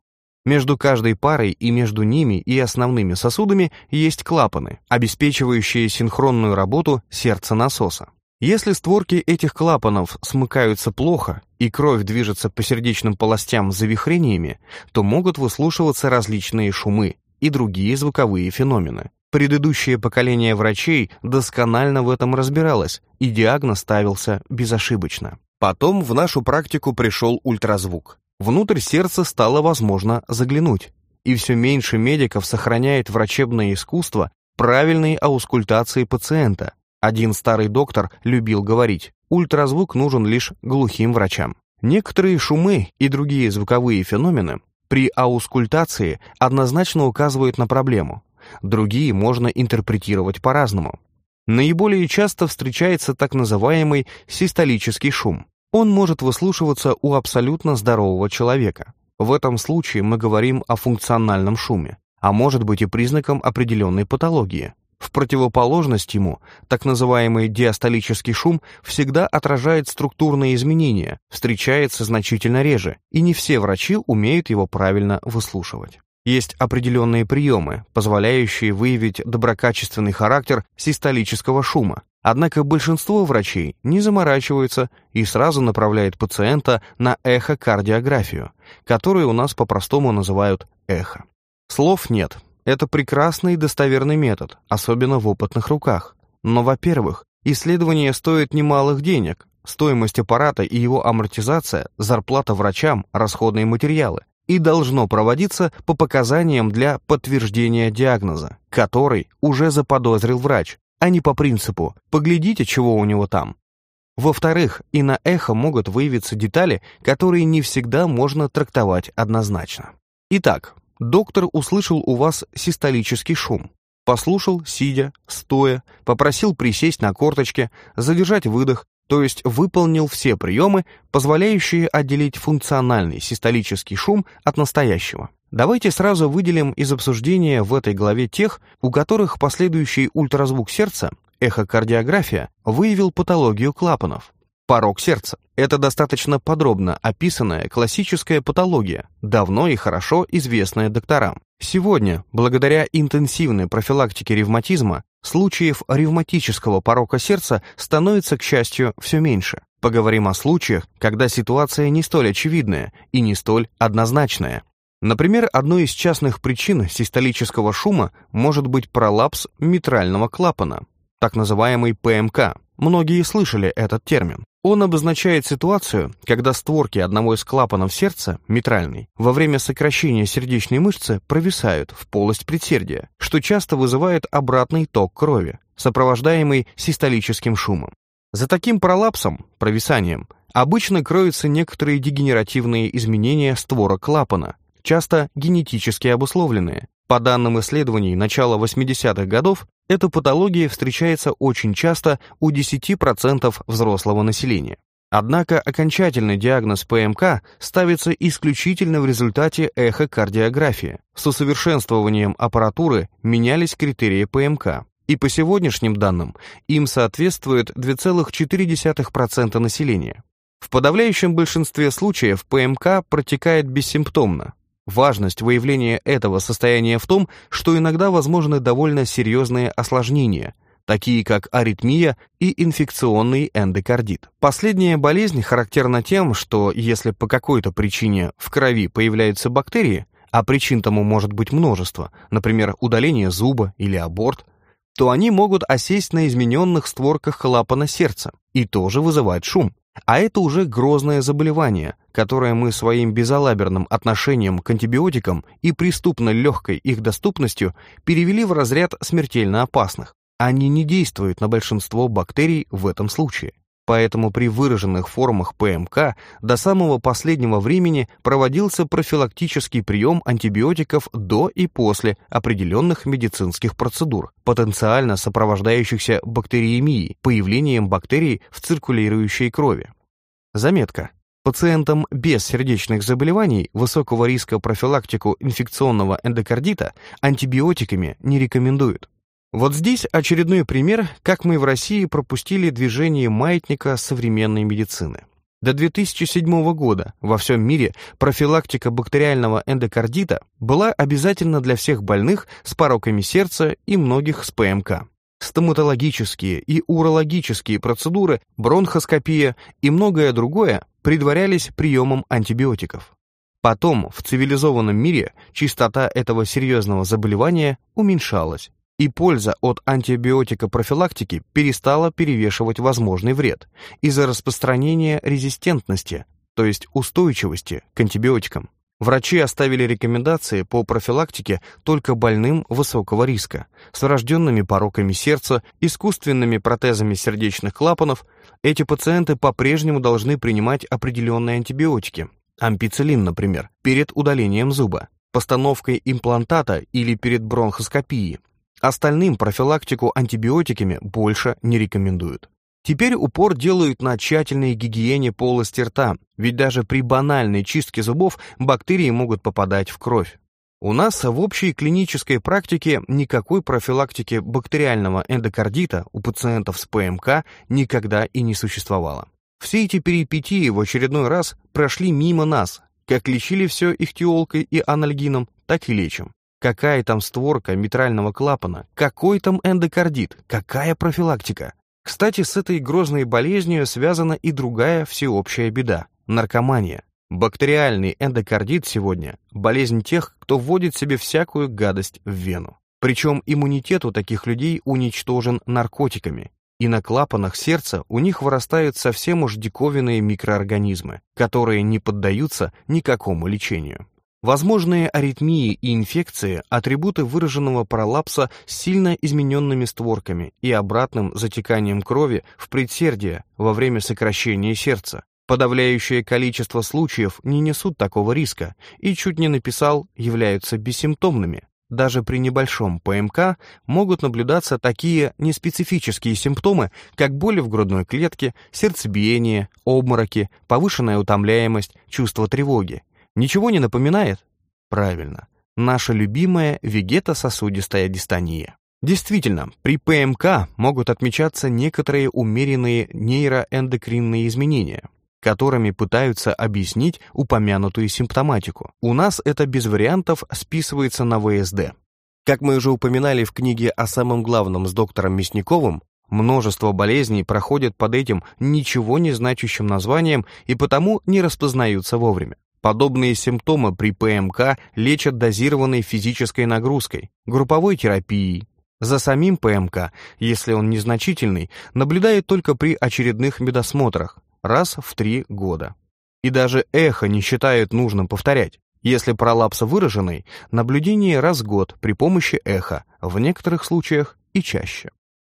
Между каждой парой и между ними и основными сосудами есть клапаны, обеспечивающие синхронную работу сердца-насоса. Если створки этих клапанов смыкаются плохо и кровь движется по сердечным полостям завихрениями, то могут выслушиваться различные шумы и другие звуковые феномены. Предыдущее поколение врачей досконально в этом разбиралось, и диагноз ставился безошибочно. Потом в нашу практику пришел ультразвук. Внутрь сердца стало возможно заглянуть, и все меньше медиков сохраняет врачебное искусство правильной аускультации пациента. Один старый доктор любил говорить, ультразвук нужен лишь глухим врачам. Некоторые шумы и другие звуковые феномены при аускультации однозначно указывают на проблему, другие можно интерпретировать по-разному. Наиболее часто встречается так называемый систолический шум. Он может выслушиваться у абсолютно здорового человека. В этом случае мы говорим о функциональном шуме, а может быть и признаком определенной патологии. В противоположность ему, так называемый диастолический шум всегда отражает структурные изменения, встречается значительно реже, и не все врачи умеют его правильно выслушивать. Есть определенные приемы, позволяющие выявить доброкачественный характер систолического шума, Однако большинство врачей не заморачиваются и сразу направляют пациента на эхокардиографию, которую у нас по-простому называют эхо. Слов нет. Это прекрасный и достоверный метод, особенно в опытных руках. Но, во-первых, исследование стоит немалых денег, стоимость аппарата и его амортизация, зарплата врачам, расходные материалы, и должно проводиться по показаниям для подтверждения диагноза, который уже заподозрил врач, а не по принципу «поглядите, чего у него там». Во-вторых, и на эхо могут выявиться детали, которые не всегда можно трактовать однозначно. Итак, доктор услышал у вас систолический шум. Послушал, сидя, стоя, попросил присесть на корточке, задержать выдох, то есть выполнил все приемы, позволяющие отделить функциональный систолический шум от настоящего. Давайте сразу выделим из обсуждения в этой главе тех, у которых последующий ультразвук сердца, эхокардиография, выявил патологию клапанов. Порог сердца. Это достаточно подробно описанная классическая патология, давно и хорошо известная докторам. Сегодня, благодаря интенсивной профилактике ревматизма, случаев ревматического порока сердца становится, к счастью, все меньше. Поговорим о случаях, когда ситуация не столь очевидная и не столь однозначная. Например, одной из частных причин систолического шума может быть пролапс митрального клапана, так называемый ПМК. Многие слышали этот термин. Он обозначает ситуацию, когда створки одного из клапанов сердца, митральный, во время сокращения сердечной мышцы провисают в полость предсердия, что часто вызывает обратный ток крови, сопровождаемый систолическим шумом. За таким пролапсом, провисанием, обычно кроются некоторые дегенеративные изменения створа клапана, часто генетически обусловленные. По данным исследований начала 80-х годов, эта патология встречается очень часто у 10% взрослого населения. Однако окончательный диагноз ПМК ставится исключительно в результате эхокардиографии. С усовершенствованием аппаратуры менялись критерии ПМК, и по сегодняшним данным им соответствует 2,4% населения. В подавляющем большинстве случаев ПМК протекает бессимптомно, Важность выявления этого состояния в том, что иногда возможны довольно серьезные осложнения, такие как аритмия и инфекционный эндокардит. Последняя болезнь характерна тем, что если по какой-то причине в крови появляются бактерии, а причин тому может быть множество, например, удаление зуба или аборт, то они могут осесть на измененных створках клапана сердца и тоже вызывать шум. А это уже грозное заболевание, которое мы своим безалаберным отношением к антибиотикам и преступно легкой их доступностью перевели в разряд смертельно опасных. Они не действуют на большинство бактерий в этом случае. Поэтому при выраженных формах ПМК до самого последнего времени проводился профилактический прием антибиотиков до и после определенных медицинских процедур, потенциально сопровождающихся бактериемией, появлением бактерий в циркулирующей крови. Заметка. Пациентам без сердечных заболеваний высокого риска профилактику инфекционного эндокардита антибиотиками не рекомендуют. Вот здесь очередной пример, как мы в России пропустили движение маятника современной медицины. До 2007 года во всем мире профилактика бактериального эндокардита была обязательна для всех больных с пороками сердца и многих с ПМК. Стоматологические и урологические процедуры, бронхоскопия и многое другое предварялись приемом антибиотиков. Потом в цивилизованном мире частота этого серьезного заболевания уменьшалась, и польза от антибиотика-профилактики перестала перевешивать возможный вред из-за распространения резистентности, то есть устойчивости к антибиотикам. Врачи оставили рекомендации по профилактике только больным высокого риска, с врожденными пороками сердца, искусственными протезами сердечных клапанов. Эти пациенты по-прежнему должны принимать определенные антибиотики, ампицилин, например, перед удалением зуба, постановкой имплантата или перед бронхоскопией, Остальным профилактику антибиотиками больше не рекомендуют. Теперь упор делают на тщательной гигиене полости рта, ведь даже при банальной чистке зубов бактерии могут попадать в кровь. У нас в общей клинической практике никакой профилактики бактериального эндокардита у пациентов с ПМК никогда и не существовало. Все эти перипетии в очередной раз прошли мимо нас, как лечили все ихтиолкой и анальгином, так и лечим. Какая там створка митрального клапана? Какой там эндокардит? Какая профилактика? Кстати, с этой грозной болезнью связана и другая всеобщая беда – наркомания. Бактериальный эндокардит сегодня – болезнь тех, кто вводит себе всякую гадость в вену. Причем иммунитет у таких людей уничтожен наркотиками, и на клапанах сердца у них вырастают совсем уж диковинные микроорганизмы, которые не поддаются никакому лечению. Возможные аритмии и инфекции – атрибуты выраженного пролапса с сильно измененными створками и обратным затеканием крови в предсердие во время сокращения сердца. Подавляющее количество случаев не несут такого риска и, чуть не написал, являются бессимптомными. Даже при небольшом ПМК могут наблюдаться такие неспецифические симптомы, как боли в грудной клетке, сердцебиение, обмороки, повышенная утомляемость, чувство тревоги. Ничего не напоминает? Правильно. Наша любимая вегетососудистая дистония. Действительно, при ПМК могут отмечаться некоторые умеренные нейроэндокринные изменения, которыми пытаются объяснить упомянутую симптоматику. У нас это без вариантов списывается на ВСД. Как мы уже упоминали в книге о самом главном с доктором Мясниковым, множество болезней проходят под этим ничего не значащим названием и потому не распознаются вовремя. Подобные симптомы при ПМК лечат дозированной физической нагрузкой, групповой терапией. За самим ПМК, если он незначительный, наблюдают только при очередных медосмотрах, раз в три года. И даже эхо не считают нужным повторять. Если пролапс выраженный, наблюдение раз в год при помощи эха, в некоторых случаях и чаще.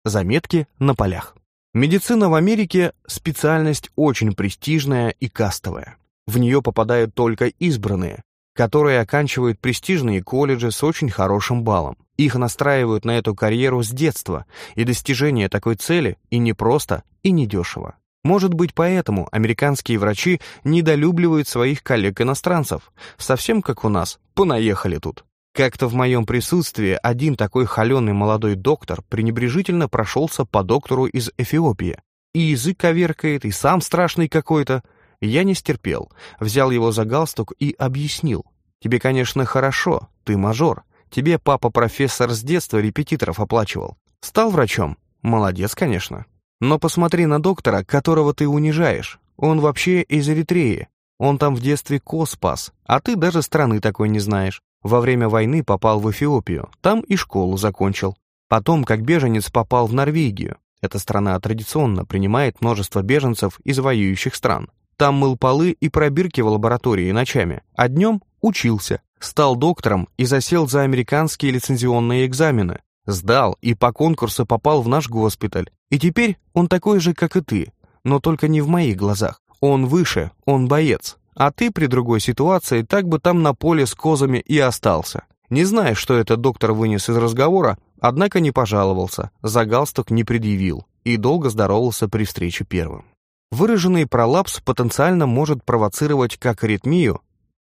Заметки на полях. Медицина в Америке – специальность очень престижная и кастовая. В нее попадают только избранные, которые оканчивают престижные колледжи с очень хорошим баллом. Их настраивают на эту карьеру с детства, и достижение такой цели и непросто, и недешево. Может быть, поэтому американские врачи недолюбливают своих коллег-иностранцев, совсем как у нас, понаехали тут. Как-то в моем присутствии один такой холеный молодой доктор пренебрежительно прошелся по доктору из Эфиопии. И язык коверкает, и сам страшный какой-то. Я не стерпел, взял его за галстук и объяснил. «Тебе, конечно, хорошо, ты мажор. Тебе папа-профессор с детства репетиторов оплачивал. Стал врачом? Молодец, конечно. Но посмотри на доктора, которого ты унижаешь. Он вообще из Эритреи. Он там в детстве ко спас, а ты даже страны такой не знаешь. Во время войны попал в Эфиопию, там и школу закончил. Потом, как беженец, попал в Норвегию. Эта страна традиционно принимает множество беженцев из воюющих стран. Там мыл полы и пробирки в лаборатории ночами, а днем учился. Стал доктором и засел за американские лицензионные экзамены. Сдал и по конкурсу попал в наш госпиталь. И теперь он такой же, как и ты, но только не в моих глазах. Он выше, он боец. А ты при другой ситуации так бы там на поле с козами и остался. Не знаю, что этот доктор вынес из разговора, однако не пожаловался, за галстук не предъявил и долго здоровался при встрече первым. Выраженный пролапс потенциально может провоцировать как аритмию,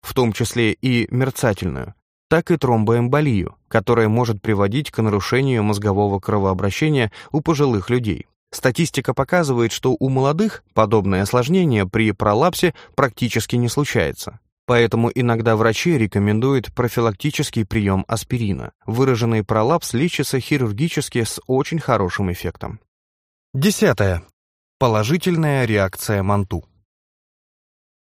в том числе и мерцательную, так и тромбоэмболию, которая может приводить к нарушению мозгового кровообращения у пожилых людей. Статистика показывает, что у молодых подобное осложнение при пролапсе практически не случается. Поэтому иногда врачи рекомендуют профилактический прием аспирина. Выраженный пролапс лечится хирургически с очень хорошим эффектом. Десятое. Положительная реакция Манту.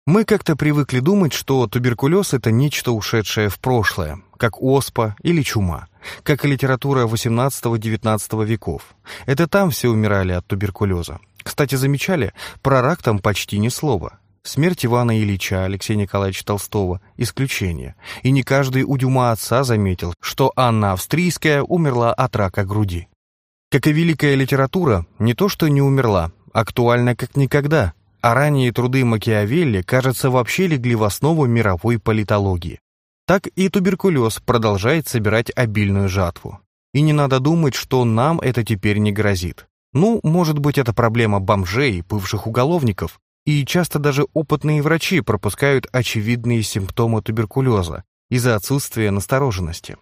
Мы как-то привыкли думать, что туберкулез – это нечто ушедшее в прошлое, как оспа или чума, как и литература XVIII-XIX веков. Это там все умирали от туберкулеза. Кстати, замечали, про рак там почти ни слова. Смерть Ивана Ильича Алексея Николаевича Толстого – исключение. И не каждый у Дюма отца заметил, что Анна Австрийская умерла от рака груди. Как и великая литература, не то что не умерла, актуальна как никогда – а ранние труды Макиавелли, кажется, вообще легли в основу мировой политологии. Так и туберкулез продолжает собирать обильную жатву. И не надо думать, что нам это теперь не грозит. Ну, может быть, это проблема бомжей, бывших уголовников, и часто даже опытные врачи пропускают очевидные симптомы туберкулеза из-за отсутствия настороженности.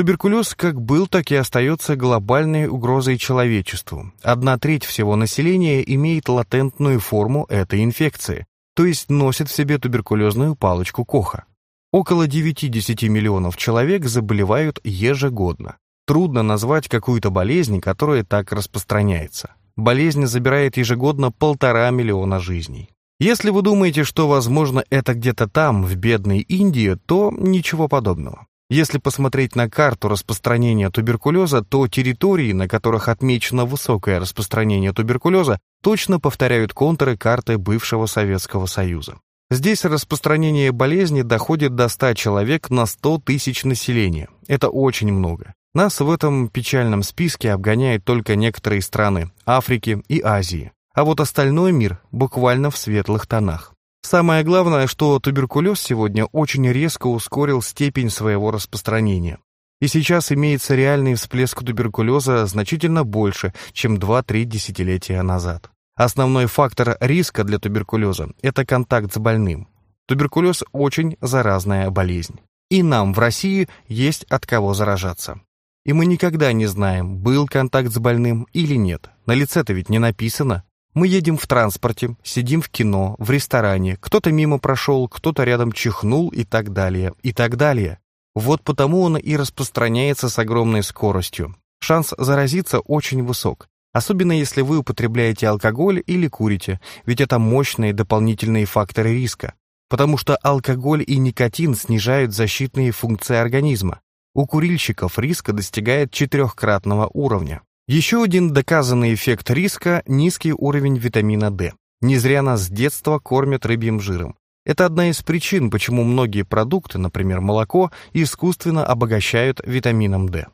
Туберкулез как был, так и остается глобальной угрозой человечеству. Одна треть всего населения имеет латентную форму этой инфекции, то есть носит в себе туберкулезную палочку Коха. Около 9-10 миллионов человек заболевают ежегодно. Трудно назвать какую-то болезнь, которая так распространяется. Болезнь забирает ежегодно полтора миллиона жизней. Если вы думаете, что, возможно, это где-то там, в бедной Индии, то ничего подобного. Если посмотреть на карту распространения туберкулеза, то территории, на которых отмечено высокое распространение туберкулеза, точно повторяют контуры карты бывшего Советского Союза. Здесь распространение болезни доходит до 100 человек на 100 тысяч населения. Это очень много. Нас в этом печальном списке обгоняют только некоторые страны Африки и Азии. А вот остальной мир буквально в светлых тонах. Самое главное, что туберкулез сегодня очень резко ускорил степень своего распространения. И сейчас имеется реальный всплеск туберкулеза значительно больше, чем 2-3 десятилетия назад. Основной фактор риска для туберкулеза – это контакт с больным. Туберкулез – очень заразная болезнь. И нам в России есть от кого заражаться. И мы никогда не знаем, был контакт с больным или нет. На лице-то ведь не написано. Мы едем в транспорте, сидим в кино, в ресторане, кто-то мимо прошел, кто-то рядом чихнул и так далее, и так далее. Вот потому он и распространяется с огромной скоростью. Шанс заразиться очень высок, особенно если вы употребляете алкоголь или курите, ведь это мощные дополнительные факторы риска, потому что алкоголь и никотин снижают защитные функции организма. У курильщиков риска достигает четырехкратного уровня. Еще один доказанный эффект риска – низкий уровень витамина D. Не зря нас с детства кормят рыбьим жиром. Это одна из причин, почему многие продукты, например, молоко, искусственно обогащают витамином D.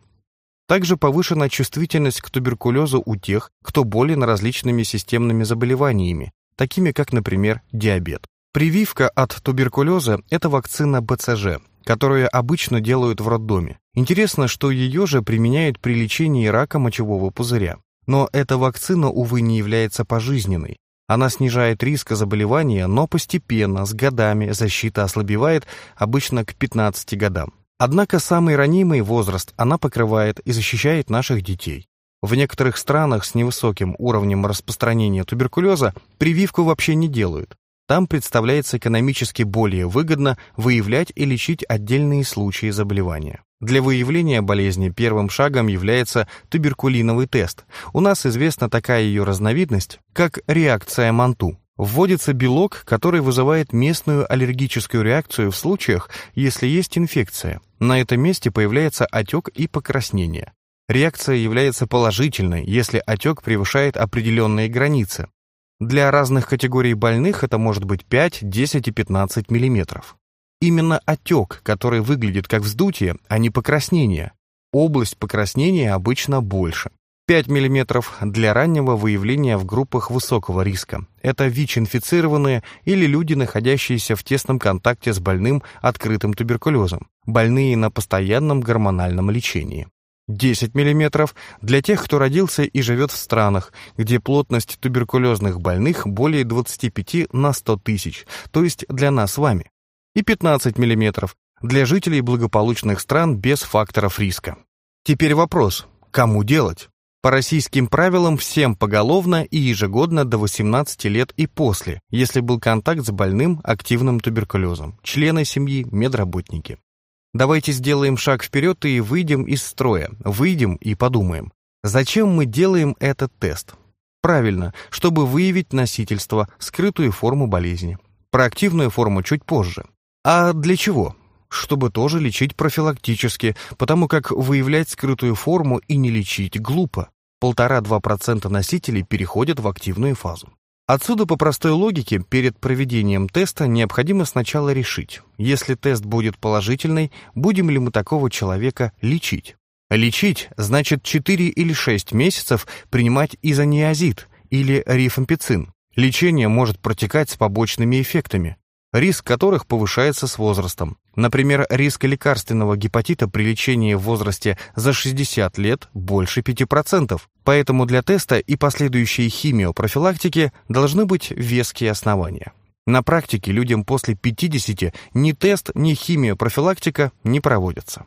Также повышена чувствительность к туберкулезу у тех, кто болен различными системными заболеваниями, такими как, например, диабет. Прививка от туберкулеза – это вакцина БЦЖ, которую обычно делают в роддоме. Интересно, что ее же применяют при лечении рака мочевого пузыря. Но эта вакцина, увы, не является пожизненной. Она снижает риск заболевания, но постепенно, с годами, защита ослабевает обычно к 15 годам. Однако самый ранимый возраст она покрывает и защищает наших детей. В некоторых странах с невысоким уровнем распространения туберкулеза прививку вообще не делают. Там представляется экономически более выгодно выявлять и лечить отдельные случаи заболевания. Для выявления болезни первым шагом является туберкулиновый тест. У нас известна такая ее разновидность, как реакция Манту. Вводится белок, который вызывает местную аллергическую реакцию в случаях, если есть инфекция. На этом месте появляется отек и покраснение. Реакция является положительной, если отек превышает определенные границы. Для разных категорий больных это может быть 5, 10 и 15 мм. Именно отек, который выглядит как вздутие, а не покраснение. Область покраснения обычно больше. 5 мм для раннего выявления в группах высокого риска. Это ВИЧ-инфицированные или люди, находящиеся в тесном контакте с больным открытым туберкулезом, больные на постоянном гормональном лечении. 10 мм для тех, кто родился и живет в странах, где плотность туберкулезных больных более 25 на 100 тысяч, то есть для нас с вами. И 15 мм для жителей благополучных стран без факторов риска. Теперь вопрос, кому делать? По российским правилам всем поголовно и ежегодно до 18 лет и после, если был контакт с больным активным туберкулезом, члены семьи, медработники. Давайте сделаем шаг вперед и выйдем из строя, выйдем и подумаем. Зачем мы делаем этот тест? Правильно, чтобы выявить носительство, скрытую форму болезни. Про активную форму чуть позже. А для чего? Чтобы тоже лечить профилактически, потому как выявлять скрытую форму и не лечить глупо. 1,5-2% носителей переходят в активную фазу. Отсюда по простой логике перед проведением теста необходимо сначала решить, если тест будет положительный, будем ли мы такого человека лечить. Лечить значит 4 или 6 месяцев принимать изониазид или рифампицин. Лечение может протекать с побочными эффектами риск которых повышается с возрастом. Например, риск лекарственного гепатита при лечении в возрасте за 60 лет больше 5%. Поэтому для теста и последующей химиопрофилактики должны быть веские основания. На практике людям после 50 ни тест, ни химиопрофилактика не проводятся.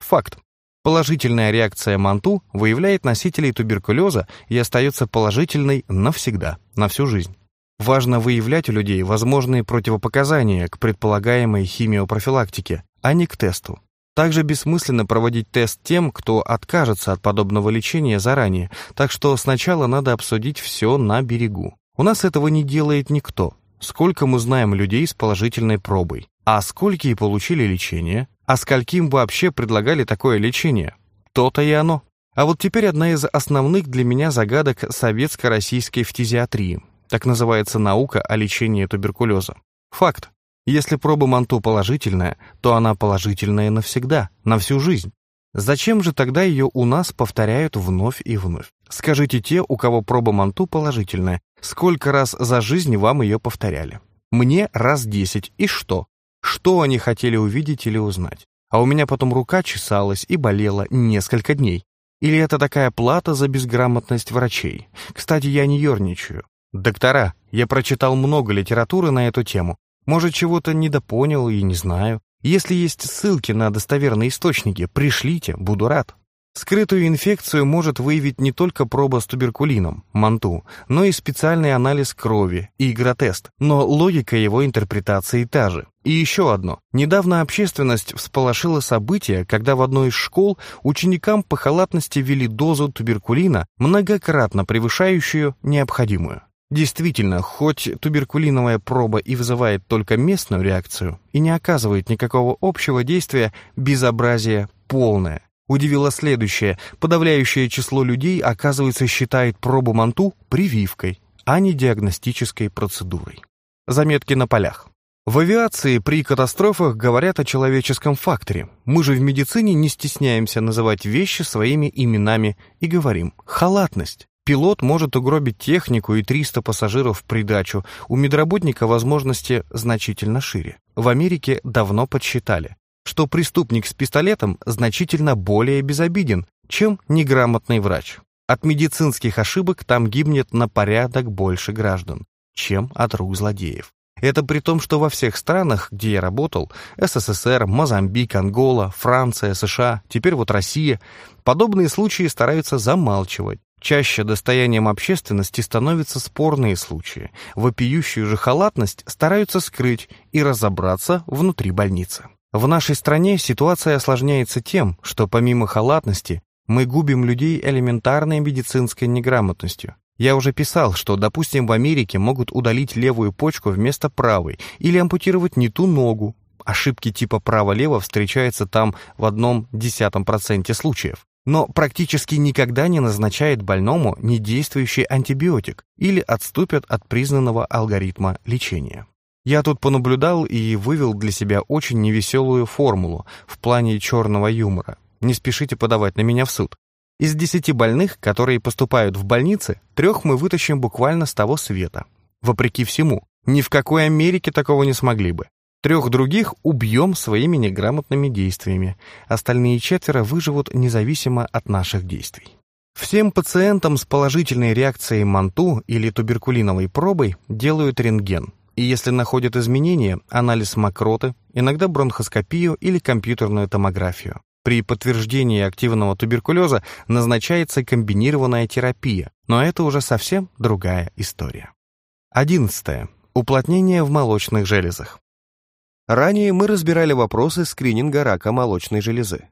Факт. Положительная реакция МАНТУ выявляет носителей туберкулеза и остается положительной навсегда, на всю жизнь. Важно выявлять у людей возможные противопоказания к предполагаемой химиопрофилактике, а не к тесту. Также бессмысленно проводить тест тем, кто откажется от подобного лечения заранее, так что сначала надо обсудить все на берегу. У нас этого не делает никто. Сколько мы знаем людей с положительной пробой? А сколько и получили лечение? А скольким вообще предлагали такое лечение? То-то и оно. А вот теперь одна из основных для меня загадок советско-российской фтизиатрии. Так называется наука о лечении туберкулеза. Факт. Если проба Манту положительная, то она положительная навсегда, на всю жизнь. Зачем же тогда ее у нас повторяют вновь и вновь? Скажите те, у кого проба Манту положительная, сколько раз за жизнь вам ее повторяли? Мне раз десять. И что? Что они хотели увидеть или узнать? А у меня потом рука чесалась и болела несколько дней. Или это такая плата за безграмотность врачей? Кстати, я не ерничаю. «Доктора, я прочитал много литературы на эту тему. Может, чего-то недопонял и не знаю. Если есть ссылки на достоверные источники, пришлите, буду рад». Скрытую инфекцию может выявить не только проба с туберкулином, МАНТУ, но и специальный анализ крови, игротест, но логика его интерпретации та же. И еще одно. Недавно общественность всполошила событие, когда в одной из школ ученикам по халатности ввели дозу туберкулина, многократно превышающую необходимую. Действительно, хоть туберкулиновая проба и вызывает только местную реакцию и не оказывает никакого общего действия, безобразие полное. Удивило следующее. Подавляющее число людей, оказывается, считает пробу манту прививкой, а не диагностической процедурой. Заметки на полях. В авиации при катастрофах говорят о человеческом факторе. Мы же в медицине не стесняемся называть вещи своими именами и говорим «халатность». Пилот может угробить технику и 300 пассажиров в придачу. У медработника возможности значительно шире. В Америке давно подсчитали, что преступник с пистолетом значительно более безобиден, чем неграмотный врач. От медицинских ошибок там гибнет на порядок больше граждан, чем от рук злодеев. Это при том, что во всех странах, где я работал, СССР, Мозамбик, Ангола, Франция, США, теперь вот Россия, подобные случаи стараются замалчивать. Чаще достоянием общественности становятся спорные случаи. Вопиющую же халатность стараются скрыть и разобраться внутри больницы. В нашей стране ситуация осложняется тем, что помимо халатности мы губим людей элементарной медицинской неграмотностью. Я уже писал, что, допустим, в Америке могут удалить левую почку вместо правой или ампутировать не ту ногу. Ошибки типа право-лево встречаются там в одном десятом проценте случаев но практически никогда не назначает больному недействующий антибиотик или отступят от признанного алгоритма лечения. Я тут понаблюдал и вывел для себя очень невеселую формулу в плане черного юмора. Не спешите подавать на меня в суд. Из десяти больных, которые поступают в больницы, трех мы вытащим буквально с того света. Вопреки всему, ни в какой Америке такого не смогли бы. Трех других убьем своими неграмотными действиями. Остальные четверо выживут независимо от наших действий. Всем пациентам с положительной реакцией МАНТУ или туберкулиновой пробой делают рентген. И если находят изменения, анализ мокроты, иногда бронхоскопию или компьютерную томографию. При подтверждении активного туберкулеза назначается комбинированная терапия, но это уже совсем другая история. 11. Уплотнение в молочных железах. Ранее мы разбирали вопросы скрининга рака молочной железы.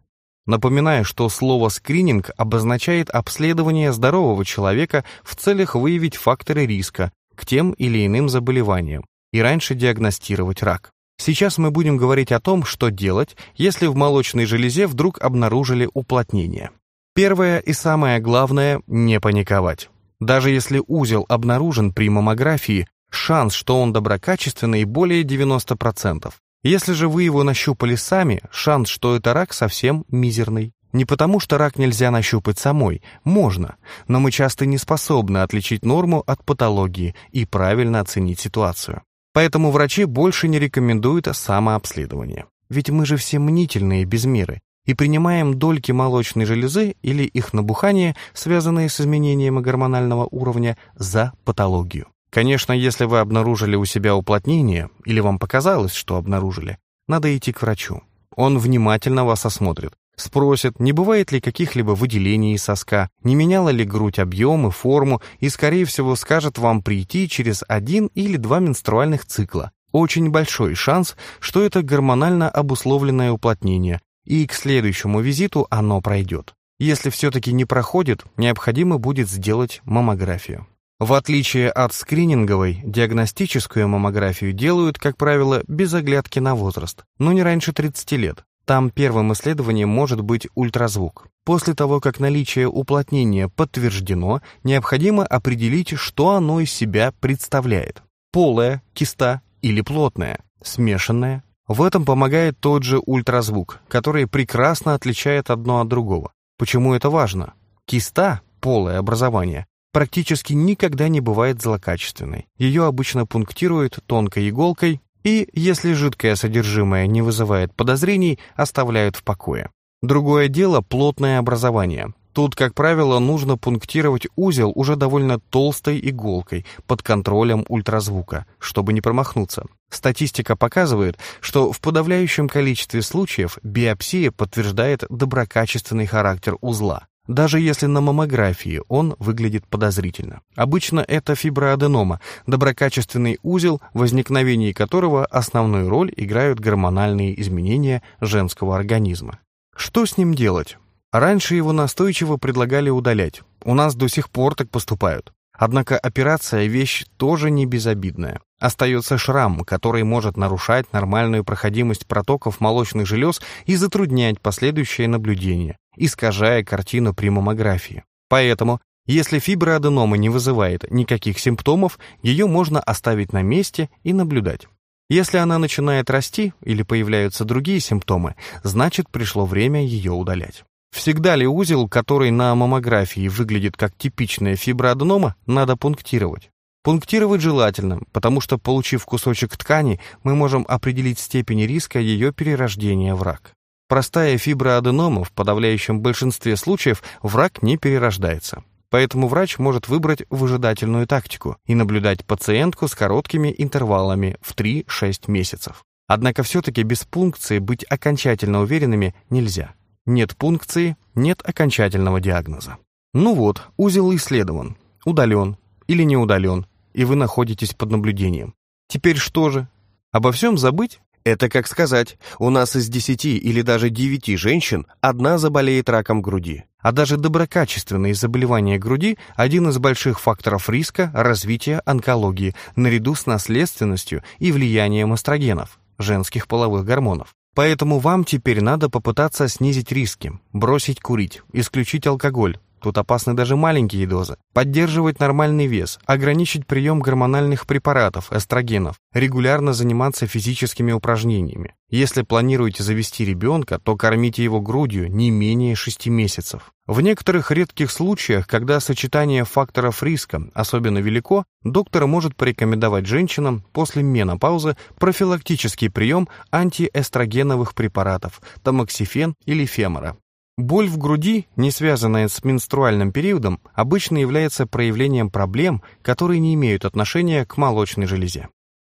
Напоминаю, что слово «скрининг» обозначает обследование здорового человека в целях выявить факторы риска к тем или иным заболеваниям и раньше диагностировать рак. Сейчас мы будем говорить о том, что делать, если в молочной железе вдруг обнаружили уплотнение. Первое и самое главное – не паниковать. Даже если узел обнаружен при маммографии, шанс, что он доброкачественный, более 90%. Если же вы его нащупали сами, шанс, что это рак, совсем мизерный. Не потому, что рак нельзя нащупать самой, можно, но мы часто не способны отличить норму от патологии и правильно оценить ситуацию. Поэтому врачи больше не рекомендуют самообследование. Ведь мы же все мнительные без меры и принимаем дольки молочной железы или их набухание, связанные с изменением гормонального уровня, за патологию. Конечно, если вы обнаружили у себя уплотнение, или вам показалось, что обнаружили, надо идти к врачу. Он внимательно вас осмотрит, спросит, не бывает ли каких-либо выделений из соска, не меняла ли грудь объем и форму, и, скорее всего, скажет вам прийти через один или два менструальных цикла. Очень большой шанс, что это гормонально обусловленное уплотнение, и к следующему визиту оно пройдет. Если все-таки не проходит, необходимо будет сделать маммографию. В отличие от скрининговой, диагностическую маммографию делают, как правило, без оглядки на возраст, но не раньше 30 лет. Там первым исследованием может быть ультразвук. После того, как наличие уплотнения подтверждено, необходимо определить, что оно из себя представляет. Полая, киста или плотная, смешанная. В этом помогает тот же ультразвук, который прекрасно отличает одно от другого. Почему это важно? Киста, полое образование, практически никогда не бывает злокачественной. Ее обычно пунктируют тонкой иголкой и, если жидкое содержимое не вызывает подозрений, оставляют в покое. Другое дело – плотное образование. Тут, как правило, нужно пунктировать узел уже довольно толстой иголкой под контролем ультразвука, чтобы не промахнуться. Статистика показывает, что в подавляющем количестве случаев биопсия подтверждает доброкачественный характер узла даже если на маммографии он выглядит подозрительно. Обычно это фиброаденома, доброкачественный узел, в возникновении которого основную роль играют гормональные изменения женского организма. Что с ним делать? Раньше его настойчиво предлагали удалять. У нас до сих пор так поступают. Однако операция – вещь тоже не безобидная. Остается шрам, который может нарушать нормальную проходимость протоков молочных желез и затруднять последующее наблюдение, искажая картину при маммографии. Поэтому, если фиброаденома не вызывает никаких симптомов, ее можно оставить на месте и наблюдать. Если она начинает расти или появляются другие симптомы, значит пришло время ее удалять. Всегда ли узел, который на маммографии выглядит как типичная фиброаденома, надо пунктировать? Пунктировать желательно, потому что, получив кусочек ткани, мы можем определить степень риска ее перерождения в рак. Простая фиброаденома в подавляющем большинстве случаев в рак не перерождается. Поэтому врач может выбрать выжидательную тактику и наблюдать пациентку с короткими интервалами в 3-6 месяцев. Однако все-таки без пункции быть окончательно уверенными нельзя. Нет пункции, нет окончательного диагноза. Ну вот, узел исследован, удален или не удален, и вы находитесь под наблюдением. Теперь что же? Обо всем забыть? Это как сказать, у нас из 10 или даже 9 женщин одна заболеет раком груди. А даже доброкачественные заболевания груди – один из больших факторов риска развития онкологии наряду с наследственностью и влиянием эстрогенов, женских половых гормонов. Поэтому вам теперь надо попытаться снизить риски, бросить курить, исключить алкоголь, тут опасны даже маленькие дозы, поддерживать нормальный вес, ограничить прием гормональных препаратов, эстрогенов, регулярно заниматься физическими упражнениями. Если планируете завести ребенка, то кормите его грудью не менее 6 месяцев. В некоторых редких случаях, когда сочетание факторов риска особенно велико, доктор может порекомендовать женщинам после менопаузы профилактический прием антиэстрогеновых препаратов, тамоксифен или фемора. Боль в груди, не связанная с менструальным периодом, обычно является проявлением проблем, которые не имеют отношения к молочной железе.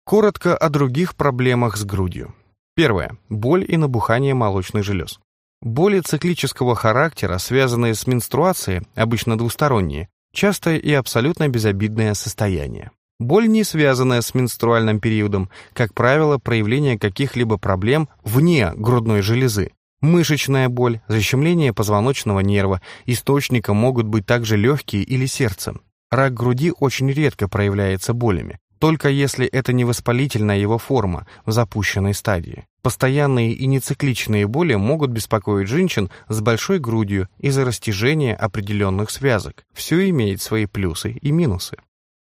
Коротко о других проблемах с грудью. Первое. Боль и набухание молочных желез. Боли циклического характера, связанные с менструацией, обычно двусторонние, частое и абсолютно безобидное состояние. Боль, не связанная с менструальным периодом, как правило, проявление каких-либо проблем вне грудной железы. Мышечная боль, защемление позвоночного нерва, источником могут быть также легкие или сердце. Рак груди очень редко проявляется болями, только если это не воспалительная его форма в запущенной стадии. Постоянные и нецикличные боли могут беспокоить женщин с большой грудью из-за растяжения определенных связок. Все имеет свои плюсы и минусы.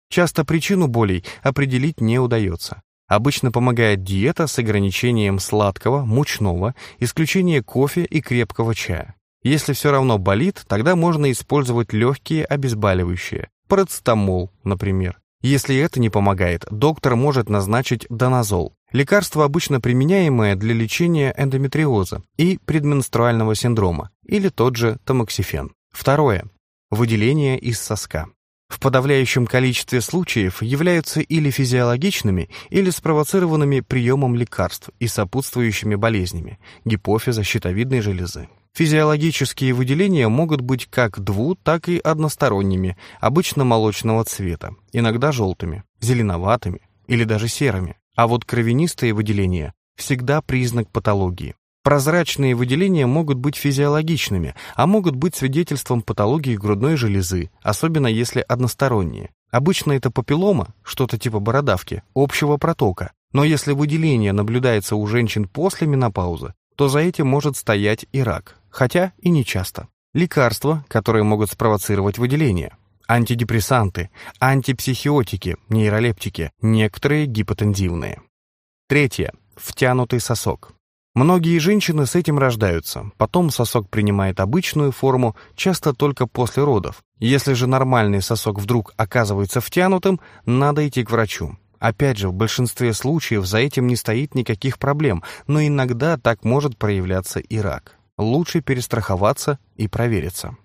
Часто причину болей определить не удается. Обычно помогает диета с ограничением сладкого, мучного, исключение кофе и крепкого чая. Если все равно болит, тогда можно использовать легкие обезболивающие, парацетамол, например. Если это не помогает, доктор может назначить доназол, лекарство, обычно применяемое для лечения эндометриоза и предменструального синдрома, или тот же тамоксифен. Второе. Выделение из соска. В подавляющем количестве случаев являются или физиологичными, или спровоцированными приемом лекарств и сопутствующими болезнями гипофиза, щитовидной железы. Физиологические выделения могут быть как дву, так и односторонними, обычно молочного цвета, иногда желтыми, зеленоватыми или даже серыми. А вот кровянистые выделения всегда признак патологии. Прозрачные выделения могут быть физиологичными, а могут быть свидетельством патологии грудной железы, особенно если односторонние. Обычно это папиллома, что-то типа бородавки, общего протока. Но если выделение наблюдается у женщин после менопаузы, то за этим может стоять и рак, хотя и не часто. Лекарства, которые могут спровоцировать выделение. Антидепрессанты, антипсихиотики, нейролептики, некоторые гипотензивные. Третье. Втянутый сосок. Многие женщины с этим рождаются, потом сосок принимает обычную форму, часто только после родов. Если же нормальный сосок вдруг оказывается втянутым, надо идти к врачу. Опять же, в большинстве случаев за этим не стоит никаких проблем, но иногда так может проявляться и рак. Лучше перестраховаться и провериться.